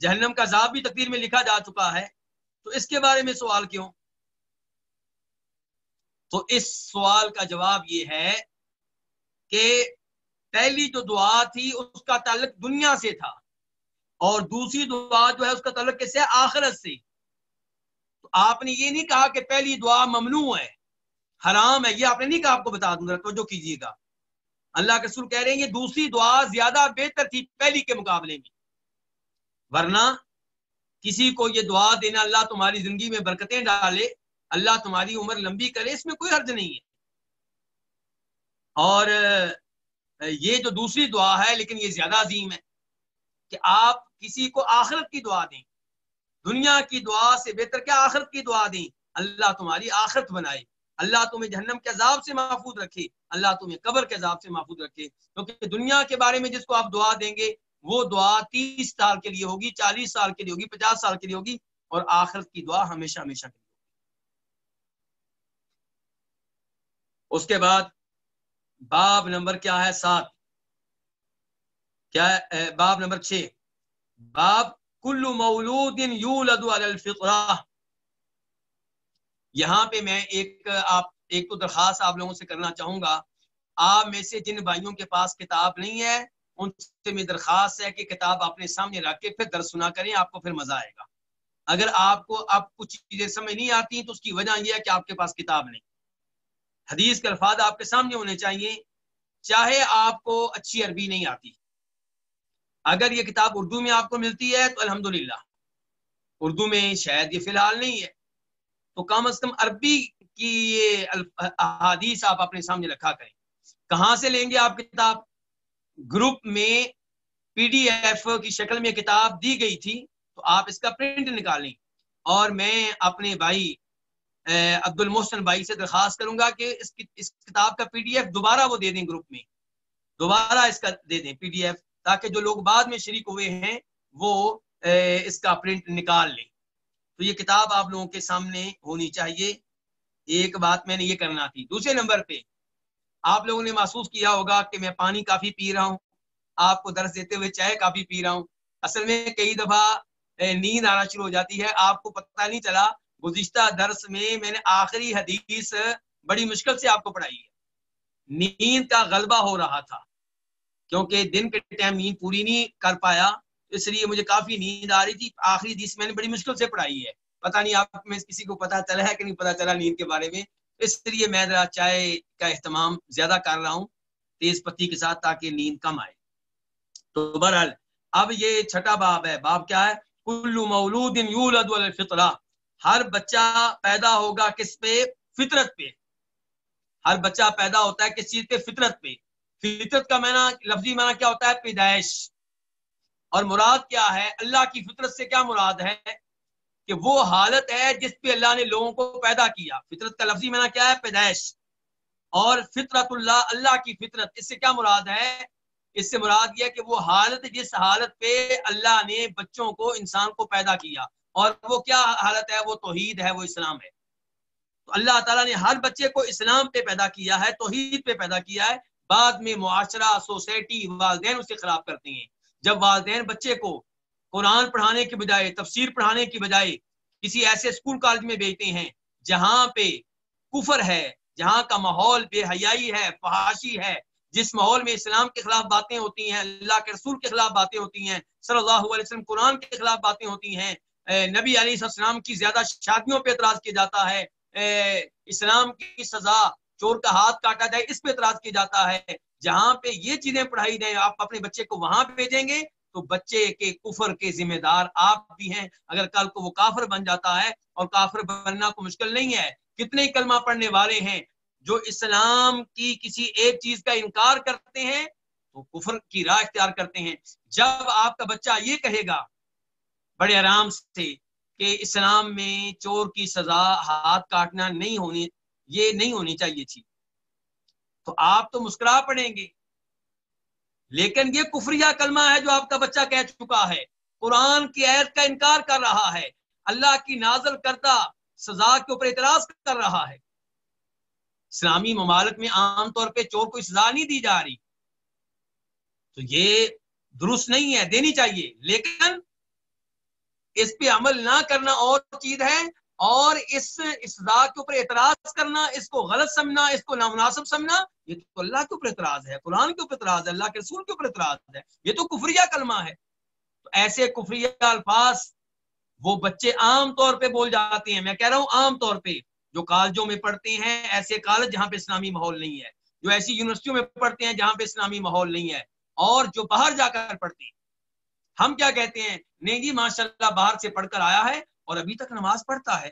جہنم کا عذاب بھی تقدیر میں لکھا جا چکا ہے۔ تو اس کے بارے میں سوال کیوں؟ تو اس سوال کا جواب یہ ہے کہ پہلی جو دعا تھی، اس کا تعلق دنیا سے تھا۔ اور دوسری دعا جو ہے، اس کا تعلق کیسے آخرت سے۔ تو آپ نے یہ نہیں کہا کہ پہلی دعا ممنوع ہے۔ حرام ہے، یہ آپ نے نہیں کہا، آپ کو بتا دوں گا توجہ کیجیے گا۔ اللہ کے سر کہہ رہے ہیں، یہ دوسری دعا زیادہ بہتر تھی پہلی کے مقابلے میں۔ ورنہ کسی کو یہ دعا دینا، اللہ تمہاری زندگی میں برکتیں ڈالے، اللہ تمہاری عمر لمبی کرے، اس میں کوئی حرج نہیں ہے۔ اور یہ جو دوسری دعا ہے، لیکن یہ زیادہ عظیم ہے کہ آپ کسی کو آخرت کی دعا دیں۔ دنیا کی دعا سے بہتر کیا آخرت کی دعا دیں؟ اللہ تمہاری آخرت بنائے۔ اللہ تمہیں جہنم کے عذاب سے محفوظ رکھے، اللہ تمہیں قبر کے عذاب سے محفوظ رکھے۔ کیونکہ دنیا کے بارے میں جس کو آپ دعا دیں گے، وہ دعا تیس سال کے لیے ہوگی، چالیس سال کے لیے ہوگی، پچاس سال کے لیے ہوگی اور آخرت کی دعا ہمیشہ ہمیشہ کے لیے ہوگی۔ اس کے بعد باب نمبر کیا ہے؟ سات۔ کیا ہے؟ باب نمبر چھ۔ باب کلو مولود یولد علی الفطرہ۔ یہاں پہ میں ایک آپ، ایک تو درخواست آپ لوگوں سے کرنا چاہوں گا۔ آپ میں سے جن بھائیوں کے پاس کتاب نہیں ہے، ان سے میں درخواست ہے کہ کتاب اپنے سامنے رکھ کے پھر درس سنا کریں، آپ کو پھر مزہ آئے گا۔ اگر آپ کو اب کچھ چیزیں سمجھ نہیں آتی تو اس کی وجہ یہ ہے کہ آپ کے پاس کتاب نہیں۔ حدیث کے الفاظ آپ کے سامنے ہونے چاہیے، چاہے آپ کو اچھی عربی نہیں آتی۔ اگر یہ کتاب اردو میں آپ کو ملتی ہے تو الحمدللہ۔ اردو میں شاید یہ فی الحال نہیں ہے۔ تو کم از کم عربی کی یہ احادیث آپ اپنے سامنے رکھا کریں۔ کہاں سے لیں گے آپ کتاب؟ گروپ میں پی ڈی ایف کی شکل میں کتاب دی گئی تھی، تو آپ اس کا پرنٹ نکالیں۔ اور میں اپنے بھائی عبد المحسن بھائی سے درخواست کروں گا کہ اس اس کتاب کا پی ڈی ایف دوبارہ وہ دے دیں گروپ میں۔ دوبارہ اس کا دے دیں پی ڈی ایف، تاکہ جو لوگ بعد میں شریک ہوئے ہیں، وہ اس کا پرنٹ نکال لیں۔ تو یہ کتاب آپ لوگوں کے سامنے ہونی چاہیے۔ ایک بات میں نے یہ کرنا تھی۔ دوسرے نمبر پہ آپ لوگوں نے محسوس کیا ہوگا کہ میں پانی کافی پی رہا ہوں، آپ کو درس دیتے ہوئے چائے کافی پی رہا ہوں۔ اصل میں کئی دفعہ نیند آنا شروع ہو جاتی ہے۔ آپ کو پتہ نہیں چلا، گزشتہ درس میں میں نے آخری حدیث بڑی مشکل سے آپ کو پڑھائی ہے۔ نیند کا غلبہ ہو رہا تھا، کیونکہ دن کے ٹائم نیند پوری نہیں کر پایا۔ اس لیے مجھے کافی نیند آ رہی تھی۔ آخری حدیث میں نے بڑی مشکل سے پڑھائی ہے۔ پتہ نہیں آپ میں کسی کو پتا چلا ہے کہ نہیں پتا چلا نیند کے بارے میں۔ اس لیے میں ذرا چائے کا اہتمام زیادہ کر رہا ہوں، تیز پتی کے ساتھ تاکہ نیند کم آئے۔ تو بہرحال، اب یہ چھٹا باب ہے۔ باب کیا ہے؟ کلو مولود یولد الفطرہ۔ ہر بچہ پیدا ہوگا کس پہ؟ فطرت پہ۔ ہر بچہ پیدا ہوتا ہے کس چیز پہ؟ فطرت پہ۔ فطرت کا معنی، لفظی معنی کیا ہوتا ہے؟ پیدائش۔ اور مراد کیا ہے؟ اللہ کی فطرت سے کیا مراد ہے؟ کہ وہ حالت ہے جس پہ اللہ نے لوگوں کو پیدا کیا۔ فطرت کا لفظی معنی کیا ہے؟ پیدائش۔ اور فطرت اللہ اللہ کی فطرت، اس سے کیا مراد ہے؟ اس سے مراد یہ کہ وہ حالت، جس حالت پہ اللہ نے بچوں کو، انسان کو پیدا کیا۔ اور وہ کیا حالت ہے؟ وہ توحید ہے، وہ اسلام ہے۔ تو اللہ تعالیٰ نے ہر بچے کو اسلام پہ پیدا کیا ہے، توحید پہ پیدا کیا ہے۔ بعد میں معاشرہ، سوسائٹی، والدین اسے خراب کرتے ہیں۔ جب والدین بچے کو قرآن پڑھانے کے بجائے، تفسیر پڑھانے کی بجائے کسی ایسے اسکول کالج میں بھیجتے ہیں جہاں پہ کفر ہے، جہاں کا ماحول بے حیائی ہے، فحاشی ہے، جس ماحول میں اسلام کے خلاف باتیں ہوتی ہیں، اللہ کے رسول کے خلاف باتیں ہوتی ہیں، صلی اللہ علیہ وسلم قرآن کے خلاف باتیں ہوتی ہیں نبی علیہ السلام کی زیادہ شادیوں پہ اعتراض کیا جاتا ہے اسلام کی سزا چور کا ہاتھ کاٹا جائے اس پہ اعتراض کیا جاتا ہے۔ جہاں پہ یہ چیزیں پڑھائی جائیں، آپ اپنے بچے کو وہاں بھیجیں گے تو بچے کے کفر کے ذمہ دار آپ بھی ہیں۔ اگر کل کو وہ کافر بن جاتا ہے اور کافر بننا کو مشکل نہیں ہے۔ کتنے کلمہ پڑھنے والے ہیں جو اسلام کی کسی ایک چیز کا انکار کرتے ہیں تو کفر کی راہ اختیار کرتے ہیں۔ جب آپ کا بچہ یہ کہے گا بڑے آرام سے کہ اسلام میں چور کی سزا ہاتھ کاٹنا نہیں ہونی، یہ نہیں ہونی چاہیے تھی۔ تو آپ تو مسکرا پڑیں گے۔ لیکن یہ کفریہ کلمہ ہے جو آپ کا بچہ کہہ چکا ہے۔ قرآن کی عید کا انکار کر رہا ہے۔ اللہ کی نازل کرتا سزا کے اوپر اعتراض کر رہا ہے۔ اسلامی ممالک میں عام طور پہ چور کو سزا نہیں دی جا رہی۔ تو یہ درست نہیں ہے، دینی چاہیے۔ لیکن اس پہ عمل نہ کرنا اور چیز ہے۔ اور اس سزا کے اوپر اعتراض کرنا، اس کو غلط سمجھنا، اس کو نامناسب سمجھنا، یہ تو اللہ کے اوپر اعتراض ہے، قرآن کے اوپر اعتراض ہے، اللہ کے رسول کے اوپر اعتراض ہے، یہ تو کفریہ کلمہ ہے۔ تو ایسے کفریہ الفاظ وہ بچے عام طور پہ بول جاتے ہیں۔ میں کہہ رہا ہوں عام طور پہ، جو کالجوں میں پڑھتے ہیں، ایسے کالج جہاں پہ اسلامی ماحول نہیں ہے، جو ایسی یونیورسٹیوں میں پڑھتے ہیں جہاں پہ اسلامی ماحول نہیں ہے، اور جو باہر جا کر پڑھتے ہیں۔ ہم کیا کہتے ہیں؟ نہیں جی ماشاء اللہ باہر سے پڑھ کر آیا ہے اور ابھی تک نماز پڑھتا ہے۔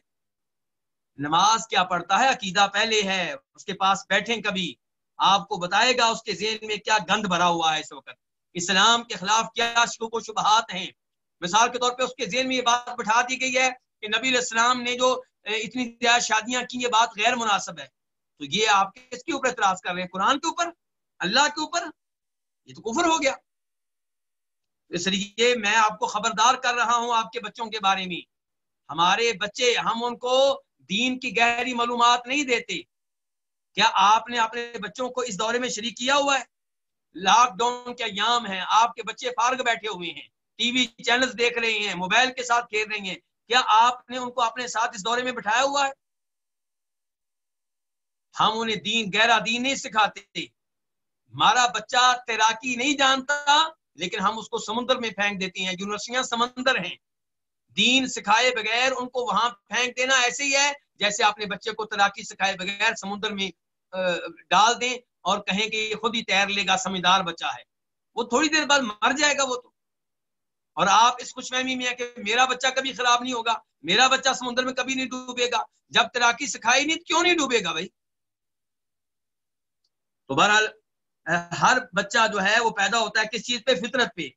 نماز کیا پڑھتا ہے؟ عقیدہ پہلے ہے، اس کے پاس بیٹھیں کبھی۔ آپ کو بتائے گا اس کے ذہن میں کیا گند بھرا ہوا ہے اس وقت۔ اسلام کے خلاف کیا شکوک و شبہات ہیں؟ مثال کے طور پہ اس کے ذہن میں یہ بات بٹھا دی گئی ہے کہ نبی علیہ السلام نے جو اتنی زیادہ شادیاں کی، یہ بات غیر مناسب ہے۔ تو یہ آپ کس کے اوپر اعتراض کر رہے ہیں؟ قرآن کے اوپر؟ اللہ کے اوپر؟ یہ تو کفر ہو گیا۔ اس لیے میں آپ کو خبردار کر رہا ہوں آپ کے بچوں کے بارے میں۔ ہمارے بچے، ہم ان کو دین کی گہری معلومات نہیں دیتے۔ کیا آپ نے اپنے بچوں کو اس دورے میں شریک کیا ہوا ہے؟ لاک ڈاؤن کے ایام ہیں، آپ کے بچے فارغ بیٹھے ہوئے ہیں، ٹی وی چینلز دیکھ رہے ہیں، موبائل کے ساتھ کھیل رہے ہیں۔ کیا آپ نے ان کو اپنے ساتھ اس دورے میں بٹھایا ہوا ہے؟ ہم انہیں دین، گہرا دین نہیں سکھاتے۔ ہمارا بچہ تیراکی نہیں جانتا، لیکن ہم اس کو سمندر میں پھینک دیتے ہیں، یونیورسٹیاں سمندر ہیں۔ دین سکھائے بغیر ان کو وہاں پھینک دینا ایسے ہی ہے جیسے اپنے بچے کو تیراکی سکھائے بغیر سمندر میں ڈال دیں اور کہیں کہ یہ خود ہی تیر لے گا سمجھدار بچہ ہے۔ وہ تھوڑی دیر بعد مر جائے گا وہ تو۔ اور آپ اس خوش فہمی میں کہ میرا بچہ کبھی خراب نہیں ہوگا، میرا بچہ سمندر میں کبھی نہیں ڈوبے گا۔ جب تیراکی سکھائی نہیں کیوں نہیں ڈوبے گا بھائی؟ تو بہرحال، ہر بچہ جو ہے وہ پیدا ہوتا ہے کس چیز پہ؟ فطرت پہ۔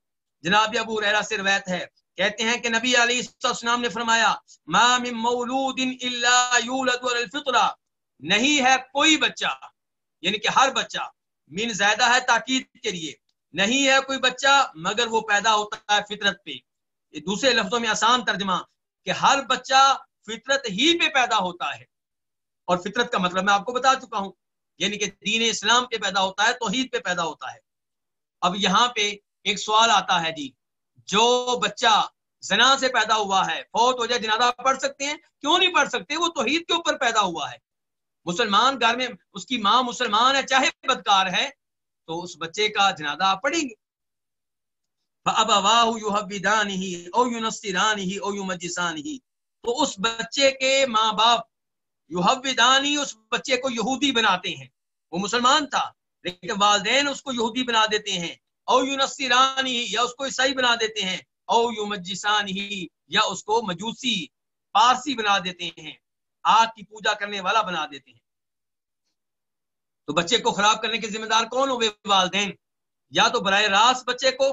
جناب ابو ریرا سے روایت ہے کہتے ہیں کہ نبی علیہ السلام نے فرمایا، ما من مولود الا یولد الفطرہ نہیں ہے کوئی بچہ یعنی کہ ہر بچہ من زیادہ ہے تاکید کے لیے، نہیں ہے کوئی بچہ مگر وہ پیدا ہوتا ہے فطرت پہ۔ دوسرے لفظوں میں آسان ترجمہ کہ ہر بچہ فطرت ہی پہ پیدا ہوتا ہے۔ اور فطرت کا مطلب میں آپ کو بتا چکا ہوں یعنی کہ دین اسلام پہ پیدا ہوتا ہے، توحید پہ پیدا ہوتا ہے۔ اب یہاں پہ ایک سوال آتا ہے جی جو بچہ زنا سے پیدا ہوا ہے، فوت ہو جائے، جنازہ پڑھ سکتے ہیں، کیوں نہیں پڑھ سکتے؟ وہ توحید کے اوپر پیدا ہوا ہے۔ مسلمان گھر میں اس کی ماں مسلمان ہے، چاہے بدکار ہے، تو اس بچے کا جنازہ آپ پڑھیں گے۔ اب واہ یوحبان ہی او یو نسران ہی او یو مجسان ہی تو اس بچے کے ماں باپ یوحبان ہی اس بچے کو یہودی بناتے ہیں۔ وہ مسلمان تھا، لیکن والدین اس کو یہودی بنا دیتے ہیں۔ او یو یا اس کو عیسائی بنا دیتے ہیں، او یو مجسان یا اس کو مجوسی پارسی بنا دیتے ہیں، آگ کی پوجا کرنے والا بنا دیتے ہیں۔ تو بچے کو خراب کرنے کے ذمہ دار کون ہوئے والدین۔ یا تو براہ راست بچے کو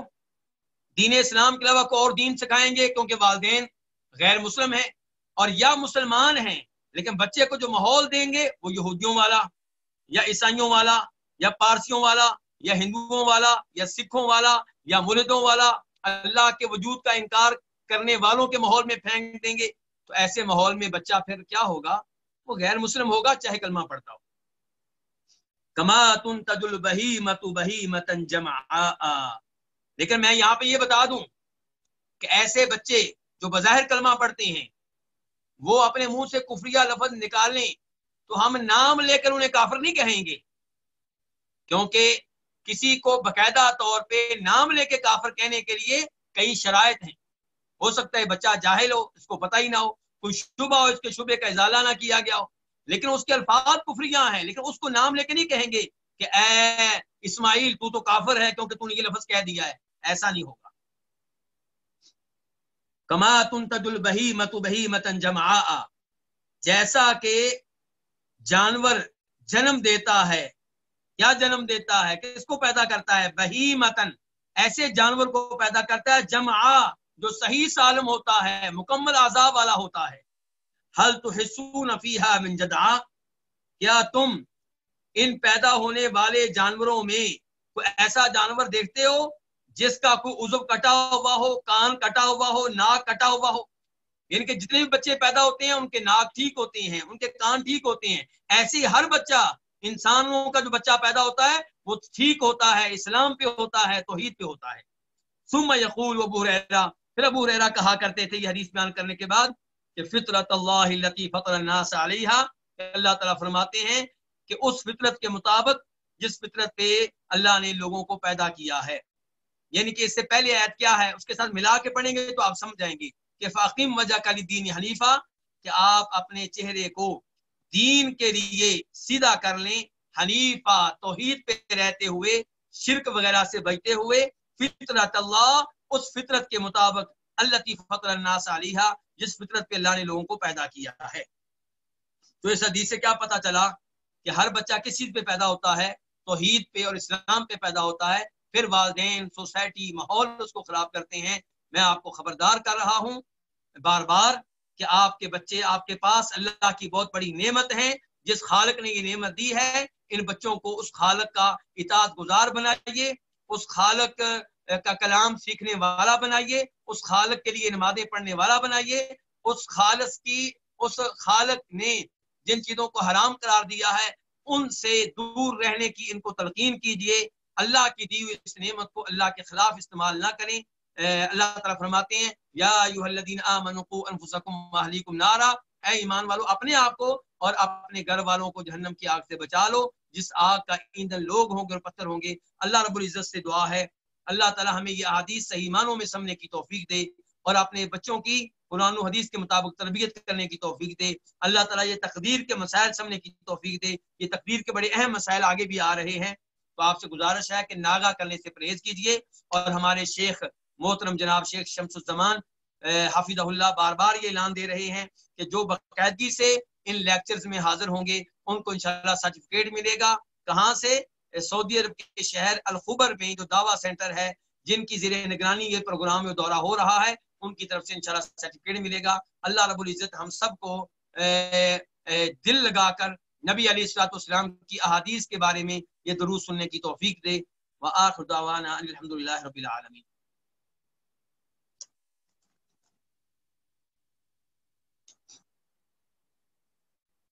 دین اسلام کے علاوہ کوئی اور دین سکھائیں گے، کیونکہ والدین غیر مسلم ہیں، اور یا مسلمان ہیں، لیکن بچے کو جو ماحول دیں گے، وہ یہودیوں والا، یا عیسائیوں والا، یا پارسیوں والا یا ہندوؤں والا، یا سکھوں والا، یا مردوں والا، اللہ کے وجود کا انکار کرنے والوں کے ماحول میں پھینک دیں گے، تو ایسے ماحول میں بچہ پھر کیا ہوگا؟ وہ غیر مسلم ہوگا چاہے کلمہ پڑھتا ہو۔ کما تن تجل بہی متو بہی متن لیکن میں یہاں پہ یہ بتا دوں کہ ایسے بچے جو بظاہر کلمہ پڑھتے ہیں، وہ اپنے منہ سے کفریہ لفظ نکالیں تو ہم نام لے کر انہیں کافر نہیں کہیں گے۔ کیونکہ کسی کو باقاعدہ طور پہ نام لے کے کافر کہنے کے لیے کئی شرائط ہیں۔ ہو سکتا ہے بچہ جاہل ہو، اس کو پتہ ہی نہ ہو، کوئی شبہ ہو، اس کے شبے کا اضالہ نہ کیا گیا ہو۔ لیکن اس کے الفاظ کفریاں ہیں، لیکن اس کو نام لے کے نہیں کہیں گے کہ اے اسماعیل، تو تو کافر ہے کیونکہ تو نے یہ لفظ کہہ دیا ہے۔ ایسا نہیں ہوگا۔ کما تن تجل بہی مت بہی متن جما جیسا کہ جانور جنم دیتا ہے کیا جنم دیتا ہے، کس کو پیدا کرتا ہے؟ بہی متن ایسے جانور کو پیدا کرتا ہے جمع جو صحیح سالم ہوتا ہے، مکمل عذاب والا ہوتا ہے۔ حل تو حسون فیحا من جدا کیا تم ان پیدا ہونے والے جانوروں میں کوئی ایسا جانور دیکھتے ہو، جس کا کوئی عزو کٹا ہوا ہو، کان کٹا ہوا ہو، ناک کٹا ہوا ہو؟ یعنی کہ جتنے بھی بچے پیدا ہوتے ہیں، ان کے ناک ٹھیک ہوتے ہیں، ان کے کان ٹھیک ہوتے ہیں۔ ایسی ہر بچہ انسانوں کا جو بچہ پیدا ہوتا ہے، وہ ٹھیک ہوتا ہے، اسلام پہ ہوتا ہے، توحید پہ ہوتا ہے۔ سم یقول و بحرا پھر ابو ریرا کہا کرتے تھے یہ حدیث بیان کرنے کے بعد کہ فطرت اللہ فطر الناس علیہ اللہ تعالیٰ فرماتے ہیں کہ اس فطرت کے مطابق جس فطرت پہ اللہ نے لوگوں کو پیدا کیا ہے۔ یعنی کہ اس سے پہلے آیت کیا ہے؟ اس کے ساتھ ملا کے پڑھیں گے تو آپ سمجھ جائیں گے کہ فاقیم وجہ کالی دین حنیفہ کہ آپ اپنے چہرے کو دین کے لیے سیدھا کر لیں، حنیفہ توحید پہ رہتے ہوئے، شرک وغیرہ سے بچتے ہوئے، فطرت اللہ، اس فطرت کے مطابق اللہ کی فطر الناس علیہ جس فطرت پہ اللہ نے لوگوں کو پیدا کیا ہے۔ تو اس حدیث سے کیا پتا چلا کہ ہر بچہ کس چیز پہ پیدا ہوتا ہے؟ توحید پہ اور اسلام پہ پیدا ہوتا ہے۔ پھر والدین، سوسائٹی، ماحول اس کو خراب کرتے ہیں۔ میں آپ کو خبردار کر رہا ہوں، بار بار کہ آپ کے بچے، آپ کے پاس اللہ کی بہت بڑی نعمت ہے جس خالق نے یہ نعمت دی ہے، ان بچوں کو اس خالق کا اطاعت گزار بنائیے، اس خالق کا کلام سیکھنے والا بنائیے، اس خالق کے لیے نمازیں پڑھنے والا بنائیے، اس خالص کی، اس خالق نے جن چیزوں کو حرام قرار دیا ہے، ان سے دور رہنے کی ان کو تلقین کیجیے، اللہ کی دی ہوئی اس نعمت کو اللہ کے خلاف استعمال نہ کریں۔ اللہ تعالیٰ فرماتے ہیں، یا انفسکم نارا، اے ایمان والو، اپنے آپ کو اور اپنے گھر والوں کو جہنم کی آگ سے بچا لو، جس آگ کا ایندھن لوگ ہوں گے اور پتھر ہوں گے۔ اللہ رب العزت سے دعا ہے۔ اللہ تعالیٰ ہمیں یہ حدیث صحیح معنوں میں سمنے کی توفیق دے اور اپنے بچوں کی قرآن و حدیث کے مطابق تربیت کرنے کی توفیق دے۔ اللہ تعالیٰ یہ تقدیر کے مسائل سمنے کی توفیق دے۔ یہ تقدیر کے بڑے اہم مسائل آگے بھی آ رہے ہیں۔ تو آپ سے گزارش ہے کہ ناگا کرنے سے پرہیز کیجیے اور ہمارے شیخ محترم جناب شیخ شمس الزمان حافظ اللہ بار بار یہ اعلان دے رہے ہیں کہ جو باقاعدگی سے ان لیکچرز میں حاضر ہوں گے، ان کو انشاءاللہ سرٹیفکیٹ ملے گا۔ کہاں سے؟ سعودی عرب کے شہر الخبر میں جو دعویٰ سینٹر ہے، جن کی زیر نگرانی یہ پروگرام میں دورہ ہو رہا ہے، ان کی طرف سے انشاءاللہ سرٹیفکیٹ ملے گا۔ اللہ رب العزت ہم سب کو دل لگا کر نبی علیہ السلاۃ والسلام کی احادیث کے بارے میں یہ دروس سننے کی توفیق دے۔ وآخر دعوانا الحمد للہ رب العالمین۔